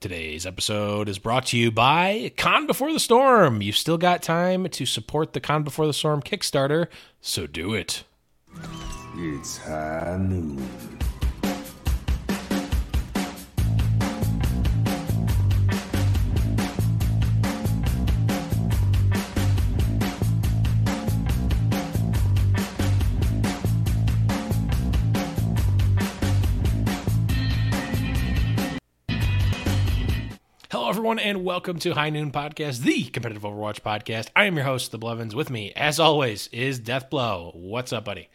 Today's episode is brought to you by Con Before the Storm. You've still got time to support the Con Before the Storm Kickstarter, so do it. It's high noon. Everyone, and welcome to High Noon Podcast, the competitive Overwatch podcast. I am your host, The Blevins. With me, as always, is Deathblow. What's up, buddy?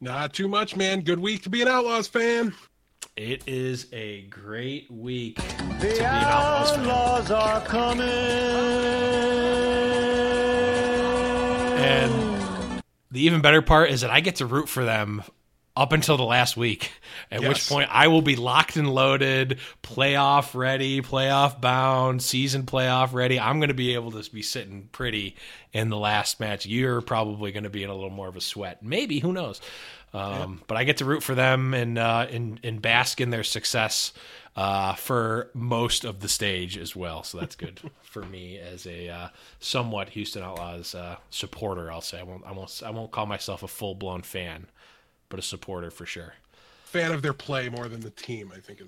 Not too much, man. Good week to be an Outlaws fan. It is a great week to be an Outlaws fan. Outlaws are coming. And the even better part is that I get to root for them up until the last week, at which point I will be locked and loaded, playoff ready, playoff bound, season playoff ready. I'm going to be able to be sitting pretty in the last match. You're probably going to be in a little more of a sweat. Maybe, who knows? Um, But I get to root for them and, uh, and, and bask in their success uh, for most of the stage as well. So that's good for me as a uh, somewhat Houston Outlaws uh, supporter. I'll say I won't, I won't I won't call myself a full blown fan, but a supporter for sure. Fan of their play more than the team, I think.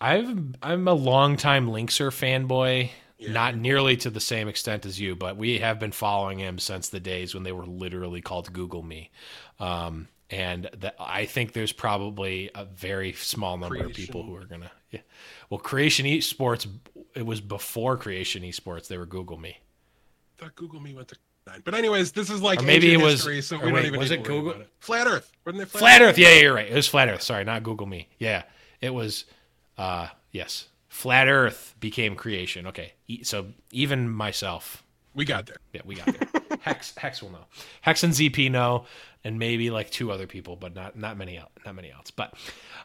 I've I'm a longtime LiNkzr fanboy. Not nearly to the same extent as you, but we have been following him since the days when they were literally called Google Me. Um, and that I think there's probably a very small number of people who are gonna. Yeah. Well, Creation Esports, it was before Creation Esports. They were Google Me. I thought Google Me went to. But anyways, this is like Or maybe it was- history, so we wait, don't even was it Google- it. Flat Earth. Wasn't it Flat, Flat Earth. Yeah, yeah, you're right. It was Flat Earth. Sorry, not Google Me. Yeah, it was. Uh, yes, Flat Earth became Creation. Okay, E- so even myself, We got there. yeah, we got there. Hex, Hex will know. Hex and ZP know, and maybe like two other people, but not not many. Not many else. But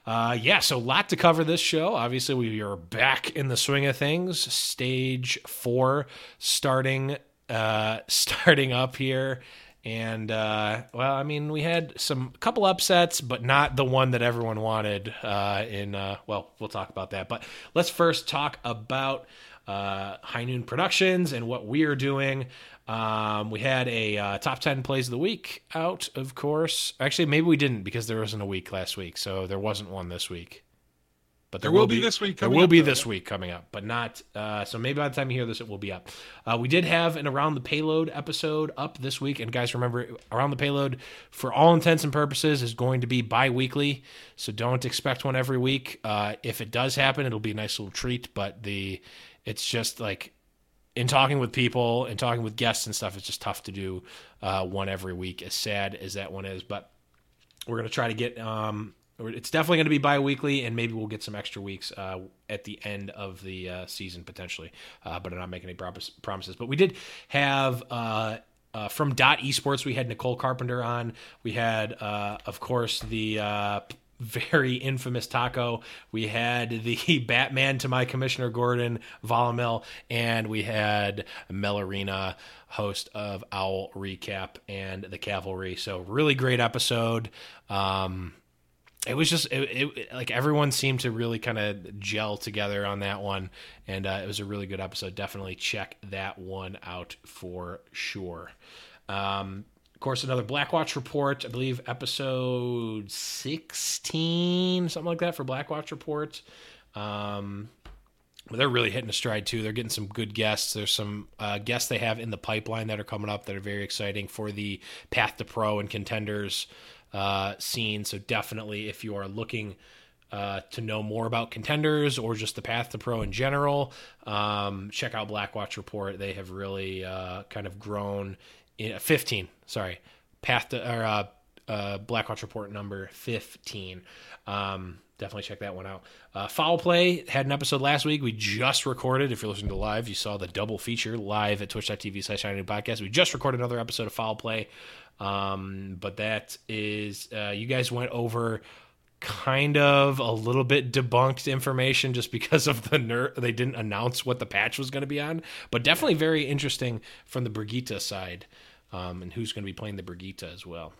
uh, yeah, so a lot to cover this show. Obviously, we are back in the swing of things. Stage four starting uh, starting up here. And uh, well, I mean, we had some couple upsets, but not the one that everyone wanted. Uh, in uh, well, we'll talk about that. But let's first talk about uh, High Noon Productions and what we are doing. Um, we had a uh, top ten plays of the week out, of course. Actually, maybe we didn't because there wasn't a week last week, so there wasn't one this week. But There will be this week There coming will up, be though, this week coming up, but not. Uh, so maybe by the time you hear this, it will be up. Uh, we did have an around the payload episode up this week, and guys, remember around the payload for all intents and purposes is going to be bi-weekly. So don't expect one every week. Uh, if it does happen, it'll be a nice little treat. But the it's just like in talking with people and talking with guests and stuff, it's just tough to do uh, one every week. As sad as that one is, but we're gonna try to get. Um, it's definitely going to be bi-weekly, and maybe we'll get some extra weeks uh, at the end of the uh, season potentially. Uh, but I'm not making any promise- promises. But we did have. Uh, uh, from Dot Esports, we had Nicole Carpenter on. We had, uh, of course, the very infamous Taco. We had the Batman to my Commissioner Gordon, Volamel, and we had Melarina, host of Owl Recap and the Cavalry. So really great episode. Um, it was just it, it like everyone seemed to really kind of gel together on that one and uh, it was a really good episode definitely check that one out for sure um, of course another blackwatch report i believe episode 16 something like that for blackwatch report um, but they're really hitting a stride too. They're getting some good guests. There's some uh, guests they have in the pipeline that are coming up that are very exciting for the Path to Pro and contenders uh, scene. So definitely, if you are looking uh, to know more about contenders or just the Path to Pro in general, um, check out Blackwatch Report. They have really uh, kind of grown. In, 15, sorry, Path to or uh, uh, Blackwatch Report number 15. Um, definitely check that one out. Uh, Foul Play had an episode last week. We just recorded. If you're listening to live, you saw the double feature live at twitch.tv slash Shiny podcast. We just recorded another episode of Foul Play. Um, but that is, uh, you guys went over kind of a little bit debunked information just because of the ner- they didn't announce what the patch was going to be on, but definitely very interesting from the Brigitte side, um, and who's going to be playing the Brigitte as well.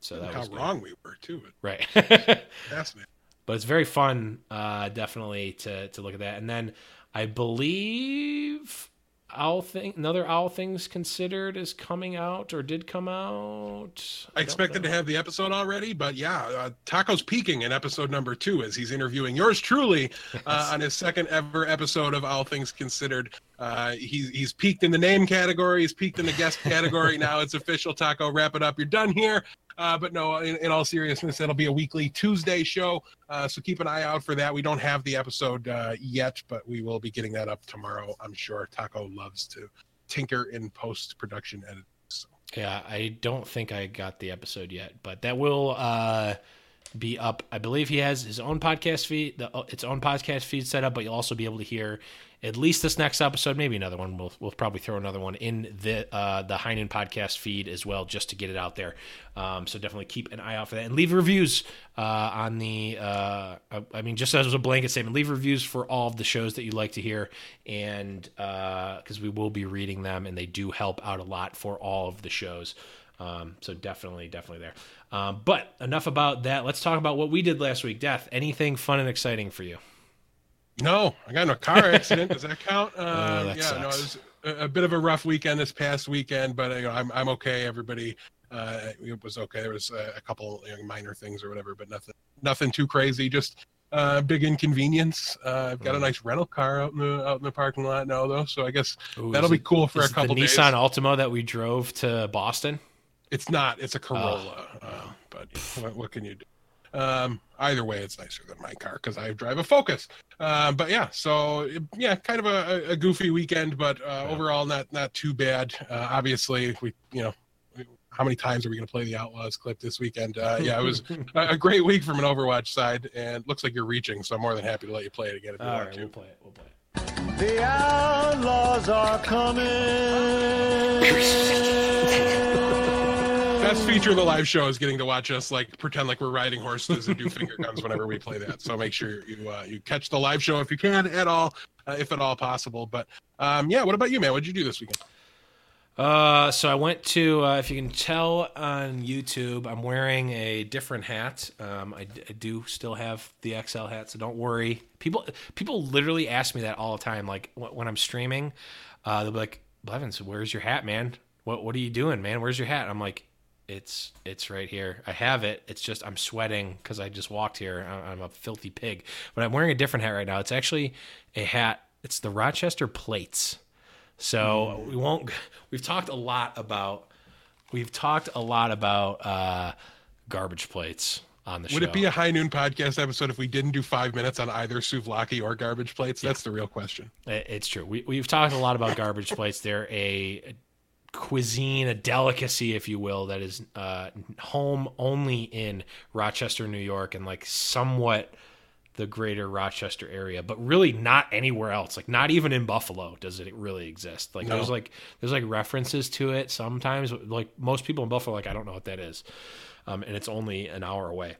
So that How wrong we were too. right. Fascinating. But it's very fun, uh, definitely to to look at that. And then I believe Owl thing, another Owl Things Considered is coming out or did come out. I expected to have the episode already, but yeah, uh, Taco's peaking in episode number two as he's interviewing yours truly uh, on his second ever episode of All Things Considered. Uh, he's he's peaked in the name category, he's peaked in the guest category. now it's official. Taco, wrap it up. You're done here. Uh, but no, in, in, all seriousness, it'll be a weekly Tuesday show. Uh, so keep an eye out for that. We don't have the episode uh, yet, but we will be getting that up tomorrow. I'm sure Taco loves to tinker in post production editing. So. Yeah, I don't think I got the episode yet, but that will uh, be up. I believe he has his own podcast feed, the, uh, its own podcast feed set up, but you'll also be able to hear at least this next episode, maybe another one. We'll we'll probably throw another one in the uh, the High Noon podcast feed as well, just to get it out there. Um, so definitely keep an eye out for that and leave reviews uh, on the. Uh, I mean, just as a blanket statement, leave reviews for all of the shows that you like to hear, and because uh, we will be reading them, and they do help out a lot for all of the shows. Um, so definitely, definitely there. Um, but enough about that. Let's talk about what we did last week. Death. Anything fun and exciting for you? No, I got in a car accident. Does that count? Uh, oh, that yeah, sucks. no, it was a, a, bit of a rough weekend this past weekend, but you know, I'm I'm okay. Everybody, uh, it was okay. There was a, a couple you know, minor things or whatever, but nothing nothing too crazy. Just uh, big inconvenience. Uh, I've got a nice rental car out in the out in the parking lot now, though. So I guess Ooh, that'll be it, cool for a couple the days. Nissan Altima that we drove to Boston. It's not. It's a Corolla. Oh. but what, what can you do? Um, either way, it's nicer than my car because I drive a Focus. Uh, but yeah, so yeah, kind of a, a goofy weekend, but uh, yeah. overall not not too bad. Uh, obviously, we you know how many times are we going to play the Outlaws clip this weekend? Uh, yeah, it was a, great week from an Overwatch side, and looks like you're reaching, so I'm more than happy to let you play it again if you All want right, to. We'll play it. We'll play it. The Outlaws are coming. Best feature of the live show is getting to watch us like pretend like we're riding horses and do finger guns whenever we play that. So make sure you uh, you catch the live show if you can at all, uh, if at all possible. But um, yeah, what about you, man? What did you do this weekend? Uh, so I went to, uh, if you can tell on YouTube, I'm wearing a different hat. Um, I, I, do still have the XL hat, so don't worry. People, people literally ask me that all the time. Like when I'm streaming, uh, they'll be like, "Blevins, where's your hat, man? What, what are you doing, man? Where's your hat?" I'm like, "It's, it's right here. I have it. It's just I'm sweating because I just walked here. I'm a filthy pig, but I'm wearing a different hat right now. It's actually a hat. It's the Rochester Plates." So we won't. We've talked a lot about. We've talked a lot about uh, garbage plates on the Would show. Would it be a high noon podcast episode if we didn't do five minutes on either souvlaki or garbage plates? That's the real question. It's true. We, we've talked a lot about garbage plates. They're a cuisine, a delicacy, if you will, that is uh, home only in Rochester, New York, and like somewhat the greater Rochester area, but really not anywhere else. Like not even in Buffalo does it really exist. Like No. there's like there's like references to it sometimes. Like most people in Buffalo, like I don't know what that is, um, and it's only an hour away.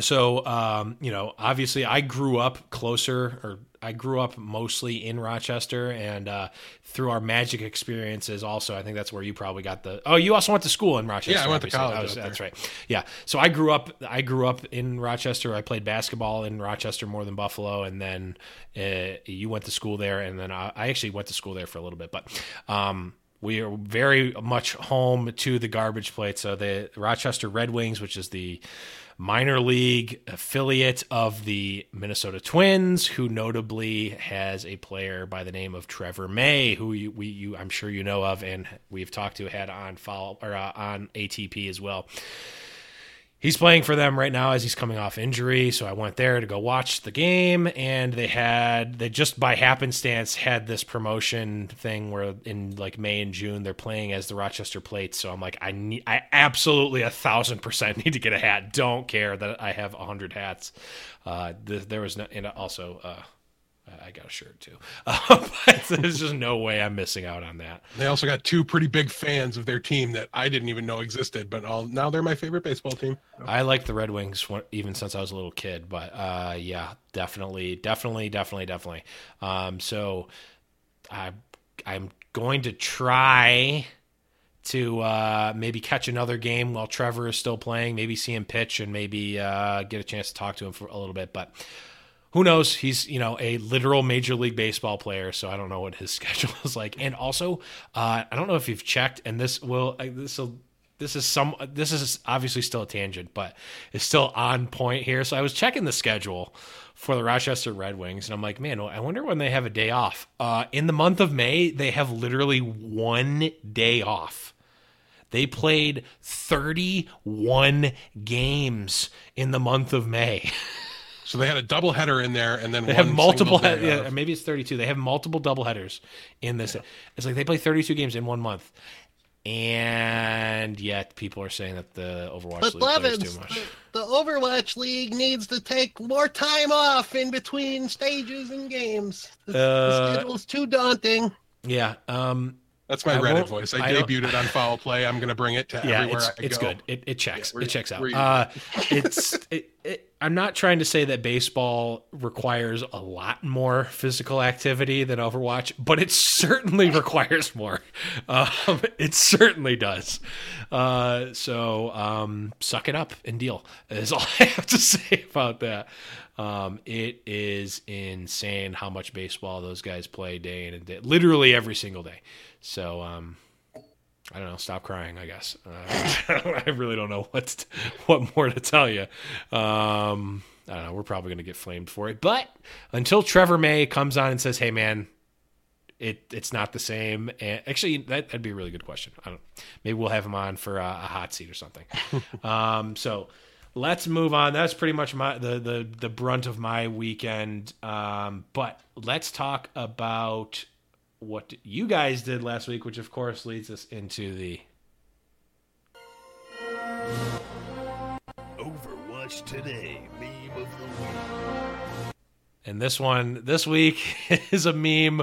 So um, you know, obviously, I grew up closer, or I grew up mostly in Rochester, and uh, through our magic experiences, also, I think that's where you probably got the. Oh, you also went to school in Rochester. Yeah, I went to college was- that's right. Yeah. So I grew up. I grew up in Rochester. I played basketball in Rochester more than Buffalo, and then uh, you went to school there, and then I, I actually went to school there for a little bit, but. Um, we are very much home to the garbage plate. So the Rochester Red Wings, which is the minor league affiliate of the Minnesota Twins, who notably has a player by the name of Trevor May, who you, we you I'm sure you know of, and we've talked to had on follow or uh, on ATP as well. He's playing for them right now as he's coming off injury. So I went there to go watch the game, and they had they just by happenstance had this promotion thing where in like May and June they're playing as the Rochester Plates. So I'm like, I need, I absolutely a thousand percent need to get a hat. Don't care that I have a hundred hats. Uh, th- there was no, and also uh, I got a shirt too. Uh, but there's just no way I'm missing out on that. They also got two pretty big fans of their team that I didn't even know existed, but all, now they're my favorite baseball team. I like the Red Wings even since I was a little kid, but uh, yeah, definitely, definitely, definitely, definitely. Um, so I, I'm going to try to uh, maybe catch another game while Trevor is still playing, maybe see him pitch and maybe uh, get a chance to talk to him for a little bit. But who knows? He's you know a literal Major League Baseball player, so I don't know what his schedule is like. And also, uh, I don't know if you've checked, and this will this will. This is some. This is obviously still a tangent, but it's still on point here. So I was checking the schedule for the Rochester Red Wings, and I'm like, man, I wonder when they have a day off. Uh, in the month of May, they have literally one day off. They played 31 games in the month of May. So they had a double header in there, and then They one have multiple. He- yeah, maybe it's 32. They have multiple double headers in this. It's like they play 32 games in one month, and yet people are saying that the Overwatch But League plays too much. the, the Overwatch League needs to take more time off in between stages and games. The, the Uh, schedule's too daunting. Yeah. Um. That's my I Reddit voice. I, I debuted it on Foul Play. I'm going to bring it to Yeah. everywhere It's, I it's go. good. It it checks. Yeah, it checks out. Uh, it's. It, it, I'm not trying to say that baseball requires a lot more physical activity than Overwatch, but it certainly requires more. Um, it certainly does. Uh, so um, suck it up and deal is all I have to say about that. Um, it is insane how much baseball those guys play day in and day, literally every single day. So um, I don't know. Stop crying. I guess. Uh, I really don't know what to- what more to tell you. Um, I don't know. We're probably going to get flamed for it, but until Trevor May comes on and says, "Hey, man." It, it's not the same. And actually, that, that'd be a really good question. I don't. Maybe we'll have him on for a, a hot seat or something. um, so let's move on. That's pretty much my the the the brunt of my weekend. Um, but let's talk about what you guys did last week, which of course leads us into the Overwatch today, meme of the week. and this one this week is a meme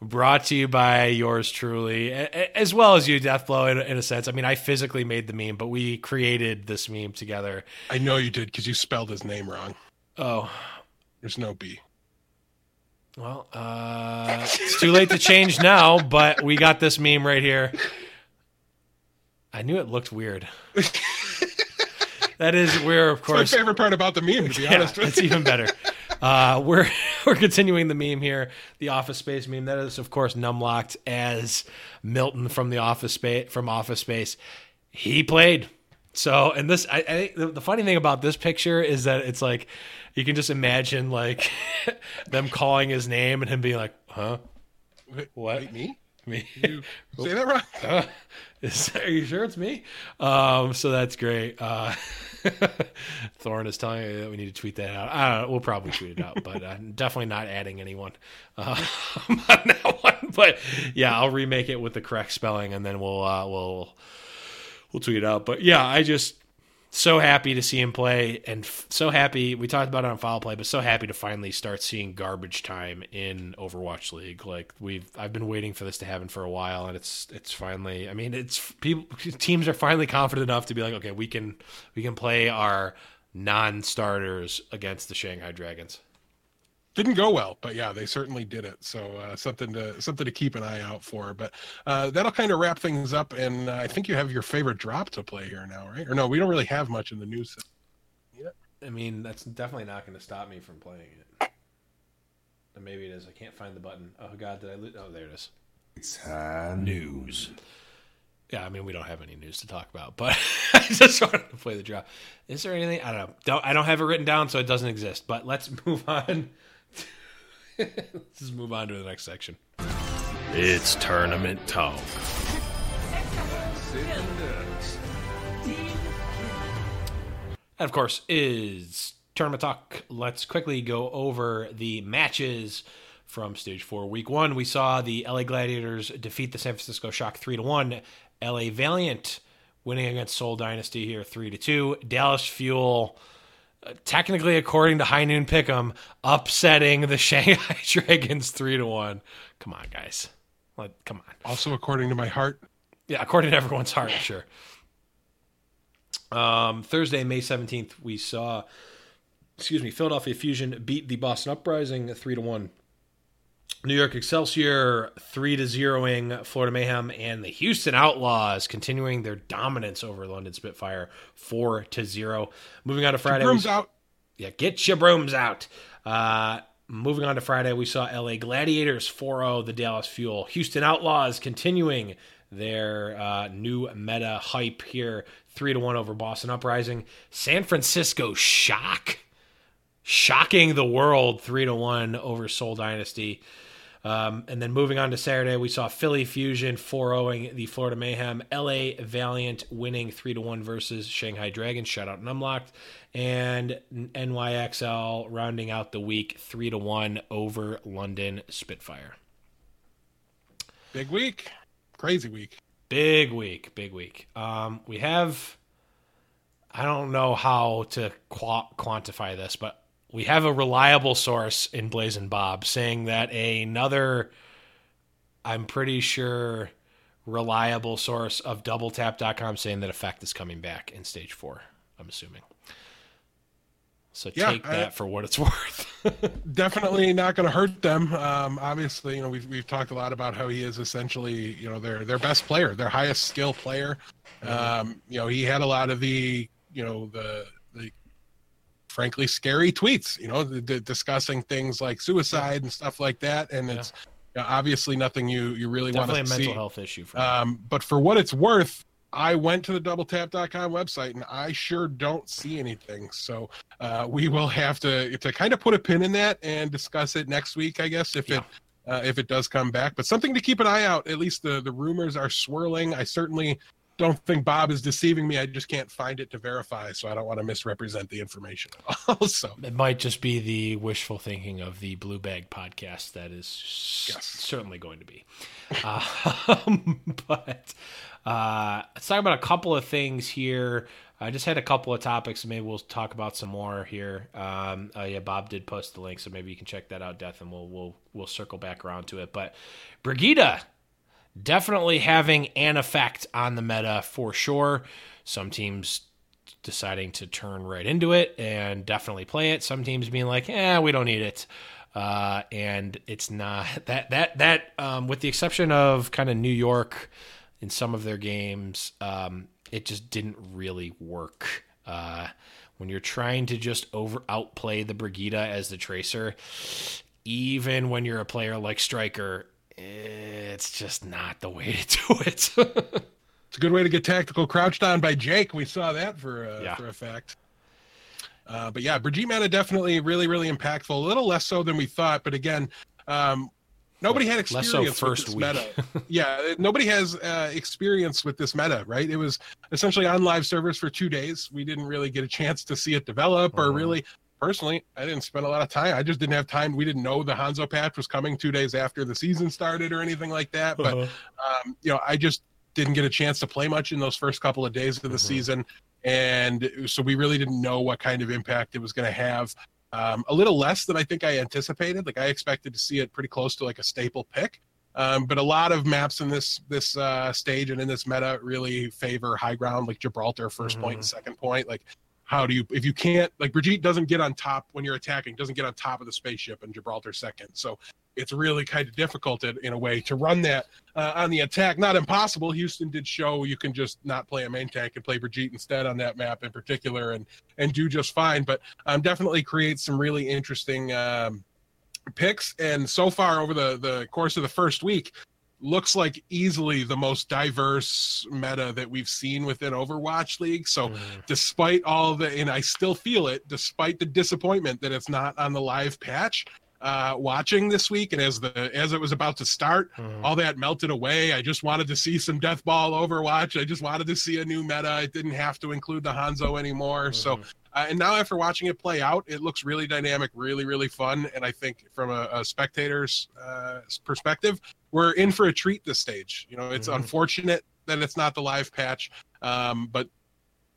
brought to you by yours truly, a- a- as well as you, Deathblow, in, in a sense. I mean, I physically made the meme, but we created this meme together. I know you did because you spelled his name wrong. Oh, There's no B. Well, uh, it's too late to change now, but we got this meme right here. I knew it looked weird. that is where, of It's my course, favorite part about the meme, to be yeah, honest with it's even better. Uh, we're we're continuing the meme here, the Office Space meme. That is, of course, numlocked as Milton from the Office Space from Office Space. He played. So, and this, I, I think the, the funny thing about this picture is that it's like you can just imagine like them calling his name and him being like, "Huh, Wait, what? wait, me? me? You say that right? Is, are you sure it's me? Um, so that's great. Uh, Thorn is telling me that we need to tweet that out. I don't know, we'll probably tweet it out, but uh, definitely not adding anyone uh, on that one. But yeah, I'll remake it with the correct spelling, and then we'll uh, we'll we'll tweet it out. But yeah, I just so happy to see him play, and f- so happy we talked about it on foul play, but so happy to finally start seeing garbage time in Overwatch League. Like we've, I've been waiting for this to happen for a while, and it's it's finally. I mean, it's people teams are finally confident enough to be like, okay, we can we can play our non-starters against the Shanghai Dragons. Didn't go well, but yeah, they certainly did it. So uh, something to something to keep an eye out for. But uh, that'll kind of wrap things up. And uh, I think you have your favorite drop to play here now, right? Or no, we don't really have much in the news. Yeah. I mean, that's definitely not going to stop me from playing it. Or maybe it is. I can't find the button. Oh God, did I lose? Oh, there it is. It's hand news. Yeah, I mean we don't have any news to talk about, but I just wanted to play the drop. Is there anything? I don't know. Don't I don't have it written down, so it doesn't exist. But let's move on. Let's just move on to the next section. It's tournament talk. And of course, is tournament talk. Let's quickly go over the matches from stage four. Week one, we saw the LA Gladiators defeat the San Francisco Shock three to one. LA Valiant winning against Seoul Dynasty here three to two. Dallas Fuel, technically according to High Noon Pick'em, upsetting the Shanghai Dragons three to one. Come on, guys. Like, come on. Also, according to my heart, Yeah, according to everyone's heart, sure. Um, Thursday, May seventeenth, we saw, excuse me, Philadelphia Fusion beat the Boston Uprising three to one. New York Excelsior three to zeroing Florida Mayhem, and the Houston Outlaws continuing their dominance over London Spitfire four to zero. Moving on to Friday, Brooms out. yeah, get your brooms out. Uh, moving on to Friday, we saw LA Gladiators 4 0, the Dallas Fuel. Houston Outlaws continuing their uh, new meta hype here 3 to 1 over Boston Uprising. San Francisco Shock, shocking the world 3 to 1 over Seoul Dynasty. Um, and then moving on to Saturday, we saw Philly Fusion 4 0ing the Florida Mayhem. LA Valiant winning 3 to 1 versus Shanghai Dragons. Shout out Numlocked. And NYXL rounding out the week 3 to 1 over London Spitfire. Big week. Crazy week. Big week, big week. Um, we have, I don't know how to qua quantify this, but we have a reliable source in Blazing Bob saying that another, I'm pretty sure, reliable source of doubletap.com saying that effect is coming back in stage four, I'm assuming. So Yeah, take I- that for what it's worth. Definitely not going to hurt them. Um, obviously, you know we've we've talked a lot about how he is essentially you know their their best player, their highest skill player. Um, you know he had a lot of the you know the the frankly scary tweets. You know discussing things like suicide and stuff like that, and Yeah. it's you know, obviously nothing you you really want Definitely a to mental see. health issue for Um, but for what it's worth, I went to the doubletap.com website and I sure don't see anything. So uh, we will have to to kind of put a pin in that and discuss it next week, I guess, if it uh, if it does come back. But something to keep an eye out. At least the the rumors are swirling. I certainly don't think Bob is deceiving me. I just can't find it to verify, so I don't want to misrepresent the information. Also, It might just be the wishful thinking of the Blue Bag podcast that is Yes. certainly going to be. Um, but uh, let's talk about a couple of things here. I just had a couple of topics. Maybe we'll talk about some more here. Um, oh yeah, Bob did post the link, so maybe you can check that out, Death, and we'll we'll we'll circle back around to it. But Brigida definitely having an effect on the meta for sure. Some teams deciding to turn right into it and definitely play it. Some teams being like, "Yeah, we don't need it," uh, and it's not that that that um, with the exception of kind of New York in some of their games, um, it just didn't really work. Uh, when you're trying to just over outplay the Brigida as the tracer, even when you're a player like Striker, it's just not the way to do it. It's a good way to get tactical crouched on by Jake. We saw that for uh, Yeah. for a fact. Uh, but yeah, Brigitte Mana definitely really really impactful. A little less so than we thought, but again, um, nobody had Less experience so with first this week. meta. yeah, nobody has uh, experience with this meta, right? It was essentially on live servers for two days. We didn't really get a chance to see it develop, or Mhm. really. Personally, I didn't spend a lot of time. I just didn't have time. We didn't know the Hanzo patch was coming two days after the season started or anything like that. But um, you know, I just didn't get a chance to play much in those first couple of days of the Mhm. season, and so we really didn't know what kind of impact it was going to have. Um, a little less than I think I anticipated. Like I expected to see it pretty close to like a staple pick. Um, but a lot of maps in this this uh, stage and in this meta really favor high ground, like Gibraltar, 1st point and second point. Like, how do you if you can't like Brigitte doesn't get on top when you're attacking, doesn't get on top of the spaceship, and Gibraltar second. So it's really kind of difficult in, in a way to run that uh, on the attack. Not impossible. Houston did show you can just not play a main tank and play Brigitte instead on that map in particular, and and do just fine. But um, definitely creates some really interesting um, picks. And so far over the the course of the first week, looks like easily the most diverse meta that we've seen within Overwatch League. So Mhm. despite all the and I still feel it, despite the disappointment that it's not on the live patch. Uh, watching this week and as the as it was about to start, Mhm. all that melted away. I just wanted to see some Deathball Overwatch. I just wanted to see a new meta. It didn't have to include the Hanzo anymore. So, Mhm. Uh, and now after watching it play out, it looks really dynamic, really, really fun. And I think from a, a spectator's uh, perspective, we're in for a treat this stage. You know, it's Mhm. unfortunate that it's not the live patch, um, but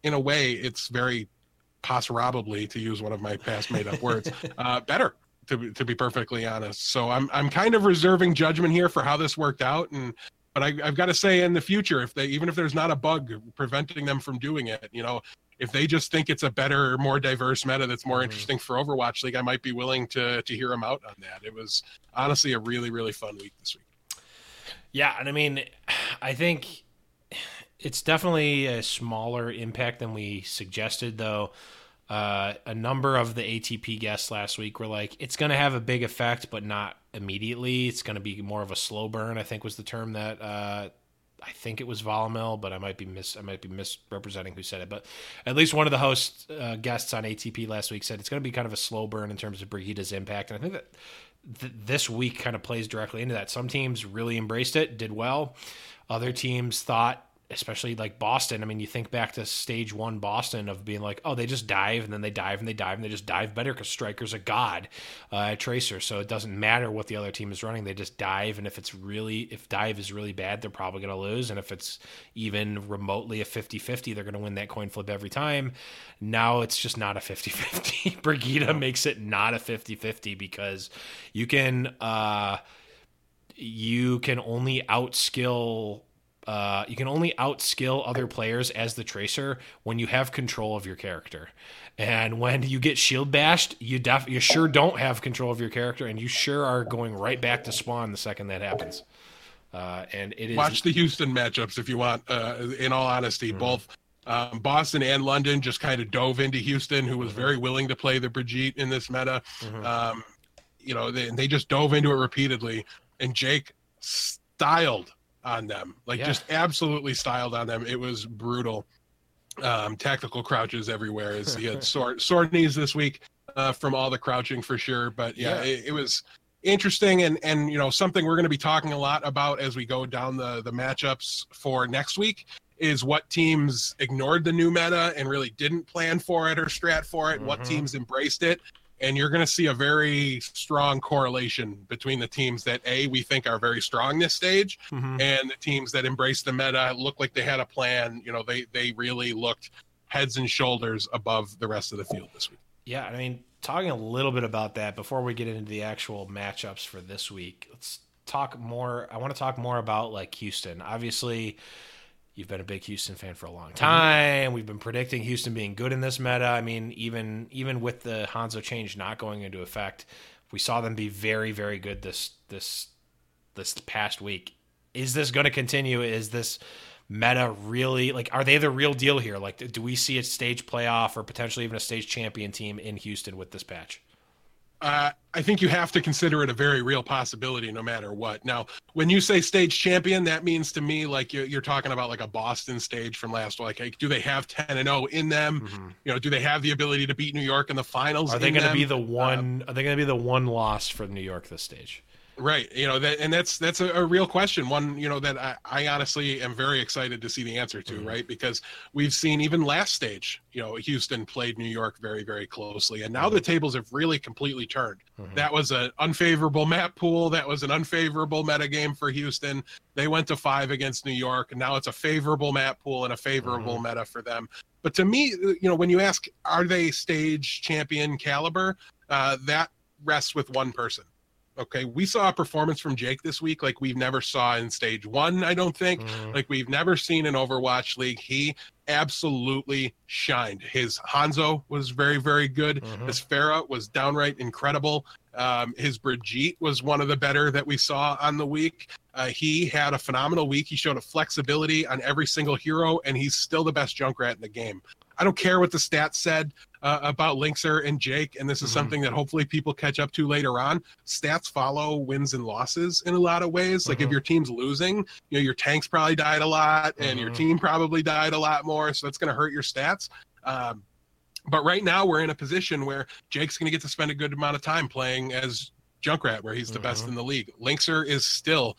in a way, it's very possibly, to use one of my past made up words, uh, better to be, to be perfectly honest. So I'm I'm kind of reserving judgment here for how this worked out, and but I, I've got to say in the future, if they even if there's not a bug preventing them from doing it, you know, if they just think it's a better, more diverse meta that's more Mhm. interesting for Overwatch League, I might be willing to to hear them out on that. It was honestly a really really fun week this week. Yeah, and I mean, I think it's definitely a smaller impact than we suggested, though. Uh, a number of the ATP guests last week were like, it's going to have a big effect, but not immediately. It's going to be more of a slow burn. I think was the term that uh, I think it was Volamel, but I might be mis I might be misrepresenting who said it. But at least one of the host uh, guests on ATP last week said it's going to be kind of a slow burn in terms of Brigida's impact, and I think that th- this week kind of plays directly into that. Some teams really embraced it, did well. Other teams thought, especially like Boston. I mean, you think back to stage one Boston of being like, oh, they just dive and then they dive and they dive and they just dive better because Striker's a god uh, at Tracer. So it doesn't matter what the other team is running. They just dive. And if it's really, if dive is really bad, they're probably going to lose. And if it's even remotely a 50 50, they're going to win that coin flip every time. Now it's just not a 50 50. Brigida makes it not a 50 50 because you can, uh, you can only outskill uh, you can only outskill other players as the tracer when you have control of your character. And when you get shield bashed, you def you sure don't have control of your character, and you sure are going right back to spawn the second that happens. Uh, and it is Watch the Houston matchups if you want. Uh, in all honesty, Mm-hmm. both um, Boston and London just kind of dove into Houston, who was Mm-hmm. very willing to play the Brigitte in this meta. Um, you know, they, they just dove into it repeatedly, and Jake styled on them, like Yeah. just absolutely styled on them. It was brutal. Um, tactical crouches everywhere. As he had sword sword knees this week uh, from all the crouching for sure. But yeah, Yeah. It, it was interesting and and you know something we're going to be talking a lot about as we go down the the matchups for next week is what teams ignored the new meta and really didn't plan for it or strat for it what Mhm. teams embraced it and you're going to see a very strong correlation between the teams that a we think are very strong this stage Mhm. and the teams that embraced the meta look like they had a plan you know they they really looked heads and shoulders above the rest of the field this week Yeah, I mean, talking a little bit about that before we get into the actual matchups for this week, let's talk more. I want to talk more about like Houston. Obviously, you've been a big Houston fan for a long time. We've been predicting Houston being good in this meta. I mean, even even with the Hanzo change not going into effect, we saw them be very very good this this this past week. Is this going to continue? Is this meta really like are they the real deal here like do we see a stage playoff or potentially even a stage champion team in houston with this patch uh, I think you have to consider it a very real possibility, no matter what. Now, when you say stage champion, that means to me like you're, you're talking about like a Boston stage from last. Like, like, do they have ten and zero in them? You know, do they have the ability to beat New York in the finals? are they going to be the one are they going to be the one loss for new york this stage Right. You know, that, and that's that's a, a real question. One, you know, that I, I honestly am very excited to see the answer to, Mhm. right? Because we've seen even last stage, you know, Houston played New York very, very closely. And now the tables have really completely turned. Mhm. That was an unfavorable map pool. That was an unfavorable meta game for Houston. They went to five against New York, and now it's a favorable map pool and a favorable meta for them. But to me, you know, when you ask, are they stage champion caliber? Uh, that rests with one person. Okay, we saw a performance from Jake this week like we've never saw in stage one. I don't think Mhm. like we've never seen in Overwatch League. He absolutely shined. His Hanzo was very, very good. Mhm. His Pharah was downright incredible. Um, his Brigitte was one of the better that we saw on the week. Uh, he had a phenomenal week. He showed a flexibility on every single hero, and he's still the best Junkrat in the game. I don't care what the stats said uh, about LiNkzr and Jake, and this is Mhm. something that hopefully people catch up to later on. Stats follow wins and losses in a lot of ways. Like if Mhm. your team's losing, you know your tanks probably died a lot, and your Mhm. team probably died a lot more, so that's going to hurt your stats. Um, but right now we're in a position where Jake's going to get to spend a good amount of time playing as Junkrat, where he's the best Mhm. in the league. LiNkzr is still,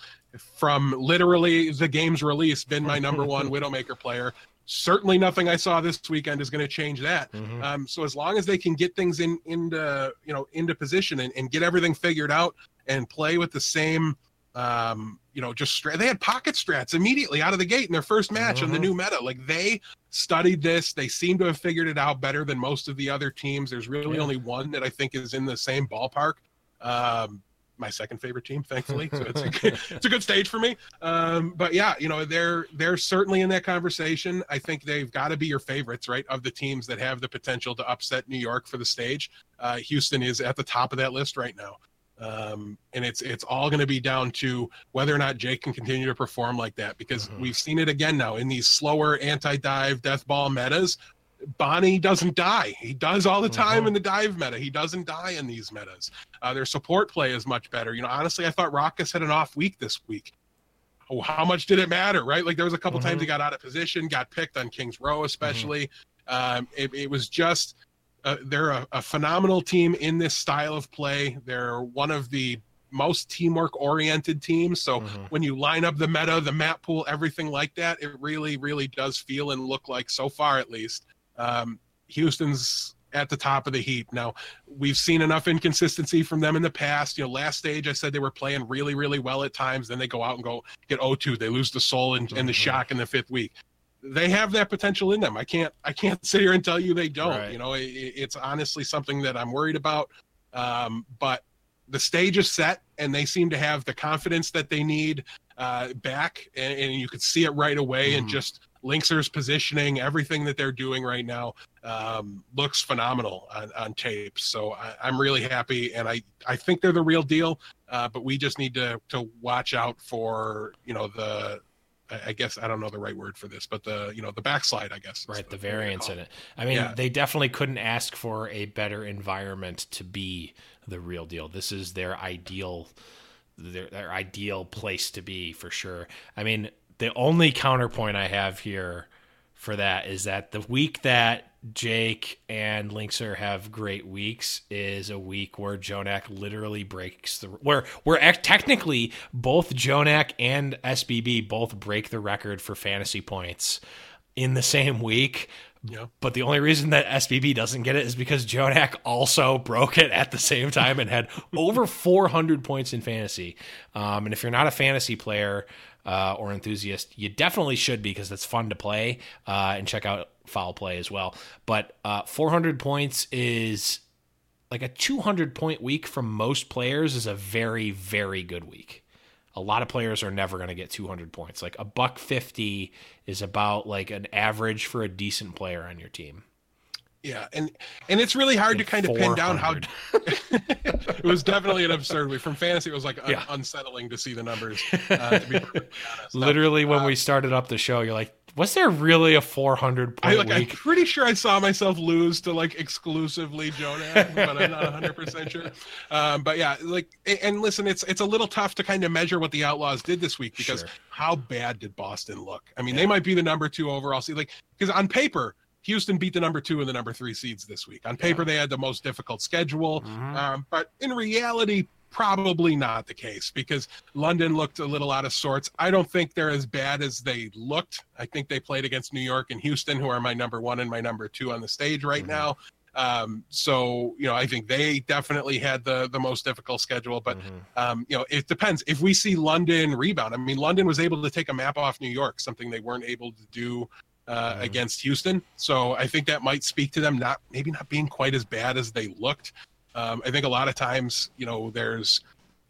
from literally the game's release, been my number one Widowmaker player. Certainly, nothing I saw this weekend is going to change that. Mhm. Um, so as long as they can get things in into you know into position and, and get everything figured out and play with the same um, you know just stra- they had pocket strats immediately out of the gate in their first match on the new meta. Like they studied this, they seem to have figured it out better than most of the other teams. There's really Yeah. only one that I think is in the same ballpark. Um, my second favorite team, thankfully. So it's a good, it's a good stage for me. Um, but yeah, you know, they're they're certainly in that conversation. I think they've got to be your favorites, right? Of the teams that have the potential to upset New York for the stage, uh, Houston is at the top of that list right now. Um, and it's it's all going to be down to whether or not Jake can continue to perform like that because Mhm. we've seen it again now in these slower anti-dive death ball metas. Bani doesn't die. He does all the time Mhm. in the dive meta. He doesn't die in these metas. Uh, their support play is much better. You know, honestly, I thought Rawkus had an off week this week. Oh, how much did it matter, right? Like there was a couple times he got out of position, got picked on Kings Row, especially. Um, it, it was just uh, they're a, a phenomenal team in this style of play. They're one of the most teamwork oriented teams. So when you line up the meta, the map pool, everything like that, it really, really does feel and look like so far at least. Um, Houston's at the top of the heap. Now, we've seen enough inconsistency from them in the past. You know, last stage I said they were playing really, really well at times. Then they go out and go get O2. They lose the Seoul and, and the Mhm. shock in the fifth week. They have that potential in them. I can't I can't sit here and tell you they don't. Right. You know, it, it's honestly something that I'm worried about. Um, but the stage is set and they seem to have the confidence that they need uh, back and, and you could see it right away and Mhm. just LiNkzr's positioning everything that they're doing right now um, looks phenomenal on, on tape so I, I'm really happy and I, I think they're the real deal uh, but we just need to to watch out for you know the I guess I don't know the right word for this, but the you know the backslide, I guess. Right, the variance in it. I mean, Yeah. they definitely couldn't ask for a better environment to be the real deal. This is their ideal their, their ideal place to be for sure. I mean, the only counterpoint I have here for that is that the week that Jake and LiNkzr have great weeks is a week where Jonak literally breaks the where where act- technically both Jonak and SBB both break the record for fantasy points in the same week. Yeah. But the only reason that SBB doesn't get it is because Jonak also broke it at the same time and had over 400 points in fantasy. Um, and if you're not a fantasy player uh, or enthusiast, you definitely should be because it's fun to play uh, and check out foul play as well. But uh, 400 points is like a 200 point week from most players is a very, very good week a lot of players are never going to get 200 points. Like a buck 50 is about like an average for a decent player on your team. Yeah, and and it's really hard to kind of pin down how it was definitely an absurd week from fantasy. It was like un- unsettling to see the numbers. Uh, to be perfectly honest, Literally, when uh, we started up the show, you're like, was there really a 400 I point like. I'm pretty sure I saw myself lose to like exclusively Jonah, but I'm not 100 percent sure. Um, but yeah, like, and listen, it's it's a little tough to kind of measure what the Outlaws did this week because Sure. how bad did Boston look? I mean, they might be the number two overall seed, like because on paper. Houston beat the number two and the number three seeds this week. On paper, they had the most difficult schedule, Mhm. um, but in reality, probably not the case because London looked a little out of sorts. I don't think they're as bad as they looked. I think they played against New York and Houston, who are my number one and my number two on the stage right Mhm. now. Um, so you know, I think they definitely had the the most difficult schedule. But Mhm. um, you know, it depends. If we see London rebound, I mean, London was able to take a map off New York, something they weren't able to do uh, Mhm. against Houston. So I think that might speak to them not maybe not being quite as bad as they looked. Um, I think a lot of times, you know, there's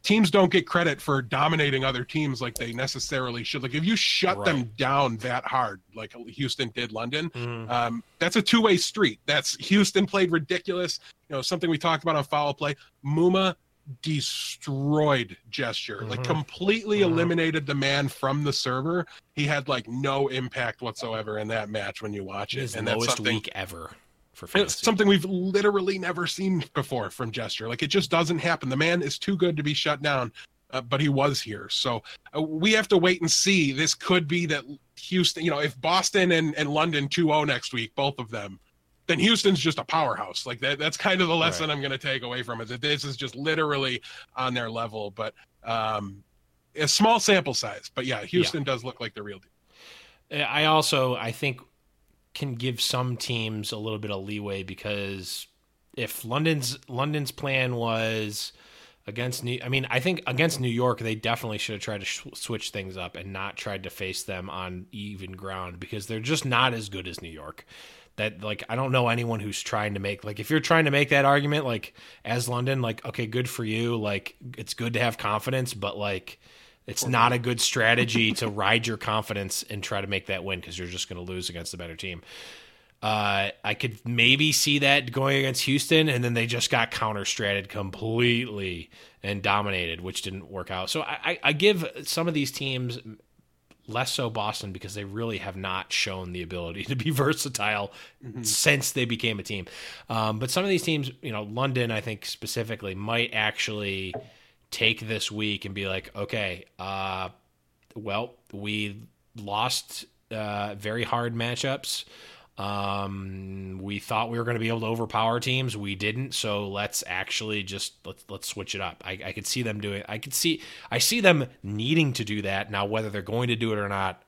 teams don't get credit for dominating other teams like they necessarily should. Like if you shut them down that hard, like Houston did London, Mhm. um, that's a two-way street. That's Houston played ridiculous. You know, something we talked about on foul play. Muma destroyed gesture, like Mhm. completely Mhm. eliminated the man from the server. He had like no impact whatsoever in that match when you watch it, His and that's lowest something. week ever for It's something we've literally never seen before from Gesture. Like it just doesn't happen. The man is too good to be shut down, uh, but he was here. So uh, we have to wait and see. This could be that Houston, you know, if Boston and, and London 2 0 next week, both of them, then Houston's just a powerhouse. Like that, that's kind of the lesson Right. I'm going to take away from it. That this is just literally on their level, but um, a small sample size. But yeah, Houston does look like the real deal. I also I think can give some teams a little bit of leeway because if London's London's plan was against New I mean I think against New York they definitely should have tried to sh- switch things up and not tried to face them on even ground because they're just not as good as New York. That like I don't know anyone who's trying to make like if you're trying to make that argument like as London like okay good for you like it's good to have confidence but like it's not a good strategy to ride your confidence and try to make that win because you're just going to lose against the better team. Uh, I could maybe see that going against Houston, and then they just got counter stratted completely and dominated, which didn't work out. So I, I, I give some of these teams less so Boston because they really have not shown the ability to be versatile since they became a team. Um, but some of these teams, you know, London, I think specifically, might actually take this week and be like, okay, uh, well, we lost uh, very hard matchups. Um, we thought we were going to be able to overpower teams. We didn't. So let's actually just let's let's switch it up. I, I could see them doing. I could see. I see them needing to do that now. Whether they're going to do it or not,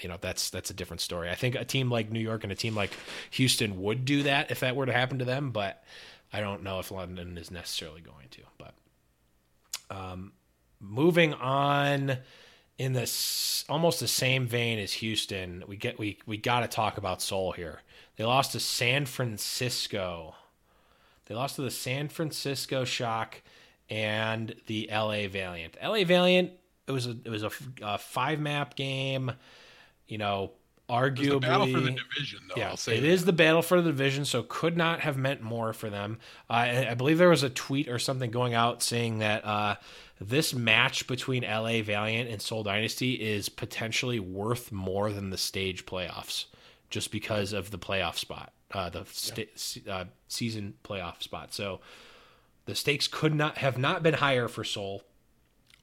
you know, that's that's a different story. I think a team like New York and a team like Houston would do that if that were to happen to them. But I don't know if London is necessarily going to. But um, moving on in this almost the same vein as Houston, we get we we got to talk about Seoul here. They lost to San Francisco. They lost to the San Francisco Shock and the LA Valiant. LA Valiant. It was a it was a, a five map game. You know, arguably battle for the division, though. yeah, I'll say it is the battle for the division, so could not have meant more for them. Uh, I I believe there was a tweet or something going out saying that uh, this match between LA Valiant and Seoul Dynasty is potentially worth more than the stage playoffs, just because of the playoff spot, uh, the se- uh, season playoff spot. So the stakes could not have not been higher for Seoul.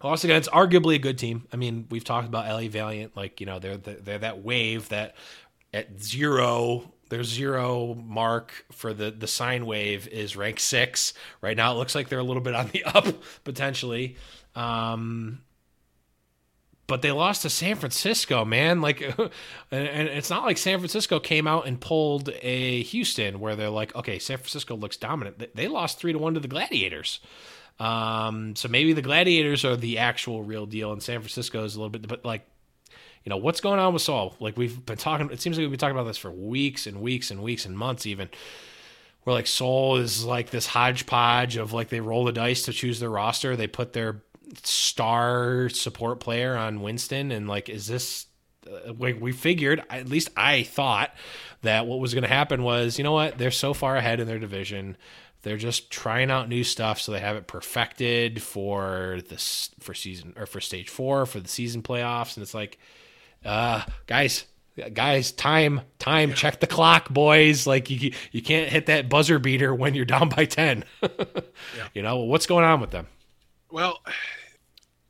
Lost against arguably a good team. I mean, we've talked about LA Valiant, like you know, they're they're that wave that at zero, their zero mark for the the sine wave is rank six right now. It looks like they're a little bit on the up potentially, um, but they lost to San Francisco, man. Like, and, it's not like San Francisco came out and pulled a Houston where they're like, okay, San Francisco looks dominant. They lost three to one to the Gladiators. Um, so maybe the Gladiators are the actual real deal, and San Francisco is a little bit, but like, you know, what's going on with Seoul? Like we've been talking, it seems like we've been talking about this for weeks and weeks and weeks and months, even. Where like Seoul is like this hodgepodge of like they roll the dice to choose their roster, they put their star support player on Winston, and like, is this uh, like we figured? At least I thought that what was going to happen was, you know what? They're so far ahead in their division. They're just trying out new stuff so they have it perfected for this for season or for stage four for the season playoffs. And it's like, uh, guys, guys, time, time, check the clock, boys. Like you, you can't hit that buzzer beater when you're down by ten. You know what's going on with them? Well,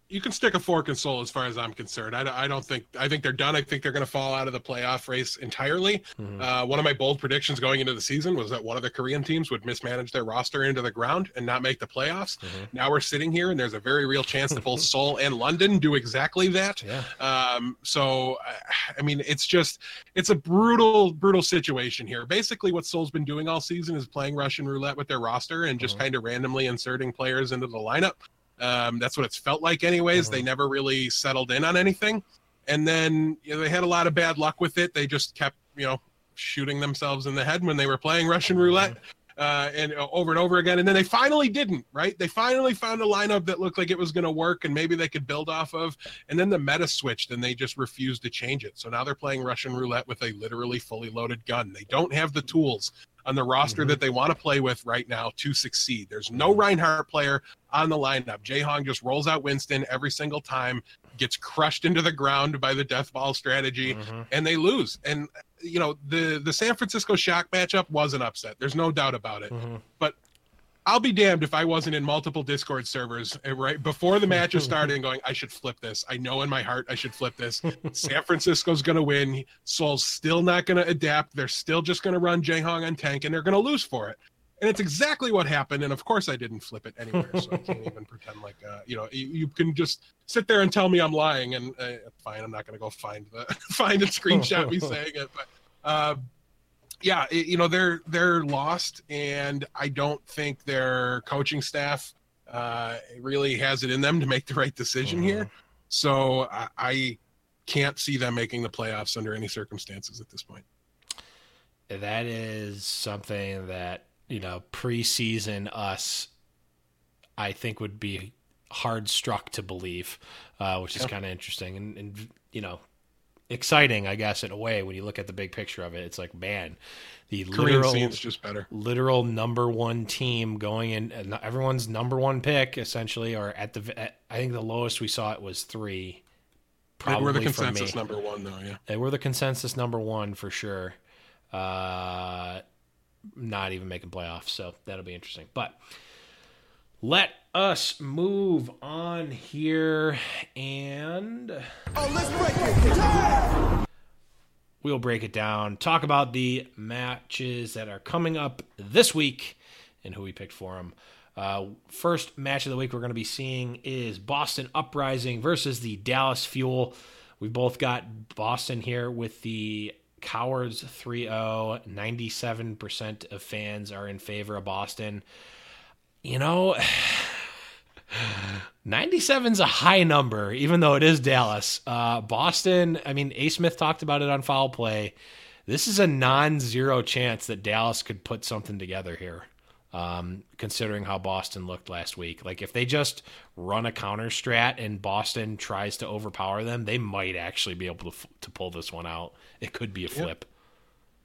you can stick a fork in Seoul as far as I'm concerned. I, don't- I don't think I think they're done. I think they're going to fall out of the playoff race entirely. Mm-hmm. Uh, one of my bold predictions going into the season was that one of the Korean teams would mismanage their roster into the ground and not make the playoffs. Mm-hmm. Now we're sitting here, and there's a very real chance that both Seoul and London do exactly that. Yeah. Um, so, I- I mean, it's just it's a brutal, brutal situation here. Basically, what Seoul's been doing all season is playing Russian roulette with their roster and just kind of randomly inserting players into the lineup. Um, that's what it's felt like, anyways. They never really settled in on anything, and then you know, they had a lot of bad luck with it. They just kept, you know, shooting themselves in the head when they were playing Russian roulette. Uh, and uh, over and over again, and then they finally didn't. Right? They finally found a lineup that looked like it was going to work, and maybe they could build off of. And then the meta switched, and they just refused to change it. So now they're playing Russian roulette with a literally fully loaded gun. They don't have the tools on the roster mm-hmm. that they want to play with right now to succeed. There's no mm-hmm. Reinhardt player on the lineup. Jehong just rolls out Winston every single time, gets crushed into the ground by the death ball strategy, mm-hmm. and they lose. And you know the the San Francisco Shock matchup was an upset. There's no doubt about it. But I'll be damned if I wasn't in multiple Discord servers uh, right before the match is starting, going, I should flip this. I know in my heart I should flip this. San Francisco's going to win. Seoul's still not going to adapt. They're still just going to run Jehong on tank and they're going to lose for it. And it's exactly what happened. And of course, I didn't flip it anywhere. So I can't even pretend like, uh, you know, you, you can just sit there and tell me I'm lying. And uh, fine, I'm not going to go find the find and screenshot me saying it. But uh, yeah, it- you know they're they're lost, and I don't think their coaching staff uh, really has it in them to make the right decision here. So I, I can't see them making the playoffs under any circumstances at this point. that is something that you know preseason us, I think would be hard struck to believe, uh, which is kind of interesting and, and you know exciting, I guess, in a way when you look at the big picture of it. It's like man, the Korean literal scene's just better. literal number one team going in everyone's number one pick essentially or at the at, i think the lowest we saw it was three They probably were the consensus number one, though. Yeah. they were the consensus number one for sure uh not even making playoffs so that'll be interesting but let us move on here and we'll break it down, talk about the matches that are coming up this week and who we picked for them. Uh, first match of the week we're going to be seeing is Boston Uprising versus the Dallas Fuel. We've both got Boston here with the Cowards 3 0. 97% of fans are in favor of Boston. You know, 97 is a high number, even though it is Dallas. Uh, Boston, I mean, A. Smith talked about it on Foul Play. This is a non zero chance that Dallas could put something together here, um, considering how Boston looked last week. Like, if they just run a counter strat and Boston tries to overpower them, they might actually be able to, f- to pull this one out. It could be a flip.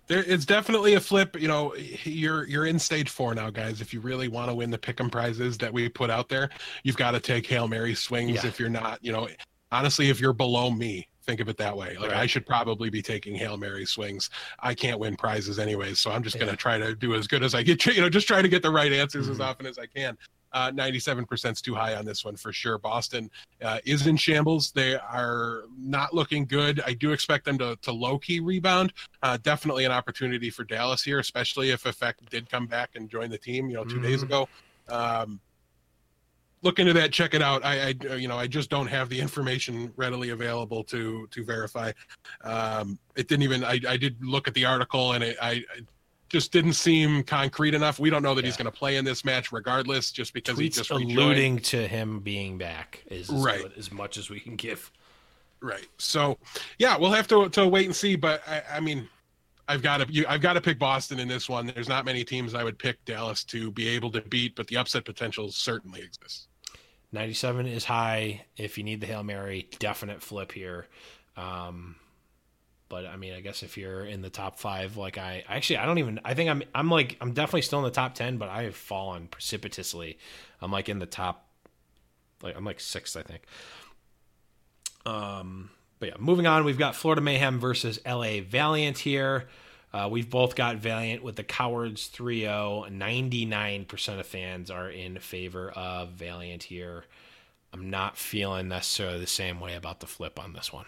There, it's definitely a flip. You know, you're you're in stage four now, guys. If you really want to win the pick'em prizes that we put out there, you've got to take hail mary swings. Yeah. If you're not, you know, honestly, if you're below me, think of it that way. Like I should probably be taking hail mary swings. I can't win prizes anyways, so I'm just Yeah. gonna try to do as good as I get. You know, just try to get the right answers as Mhm. often as I can. Uh, 97% is too high on this one for sure. Boston uh, is in shambles. They are not looking good. I do expect them to, to low key rebound. Uh, definitely an opportunity for Dallas here, especially if Effect did come back and join the team, you know, 2 days Mhm. ago. Um, look into that, check it out. I, I, you know, I just don't have the information readily available to to verify. Um, it didn't even. I, I did look at the article, and it, I. Just didn't seem concrete enough. We don't know that he's going to play in this match regardless, just because he Tweets just rejoined. alluding to him being back is as, Right. good- as much as we can give. Right. So, yeah, we'll have to to wait and see. But I, I mean, I've got to you, I've got to pick Boston in this one. There's not many teams I would pick Dallas to be able to beat, but the upset potential certainly exists. 97 is high. If you need the Hail Mary, definite flip here. Um, but I mean, I guess if you're in the top five, like I actually, I don't even, I think I'm, I'm like, I'm definitely still in the top 10, but I have fallen precipitously. I'm like in the top, like, I'm like sixth, I think. Um, but yeah, moving on, we've got Florida Mayhem versus LA Valiant here. Uh, we've both got Valiant with the Cowards 3 0. 99% of fans are in favor of Valiant here. I'm not feeling necessarily the same way about the flip on this one.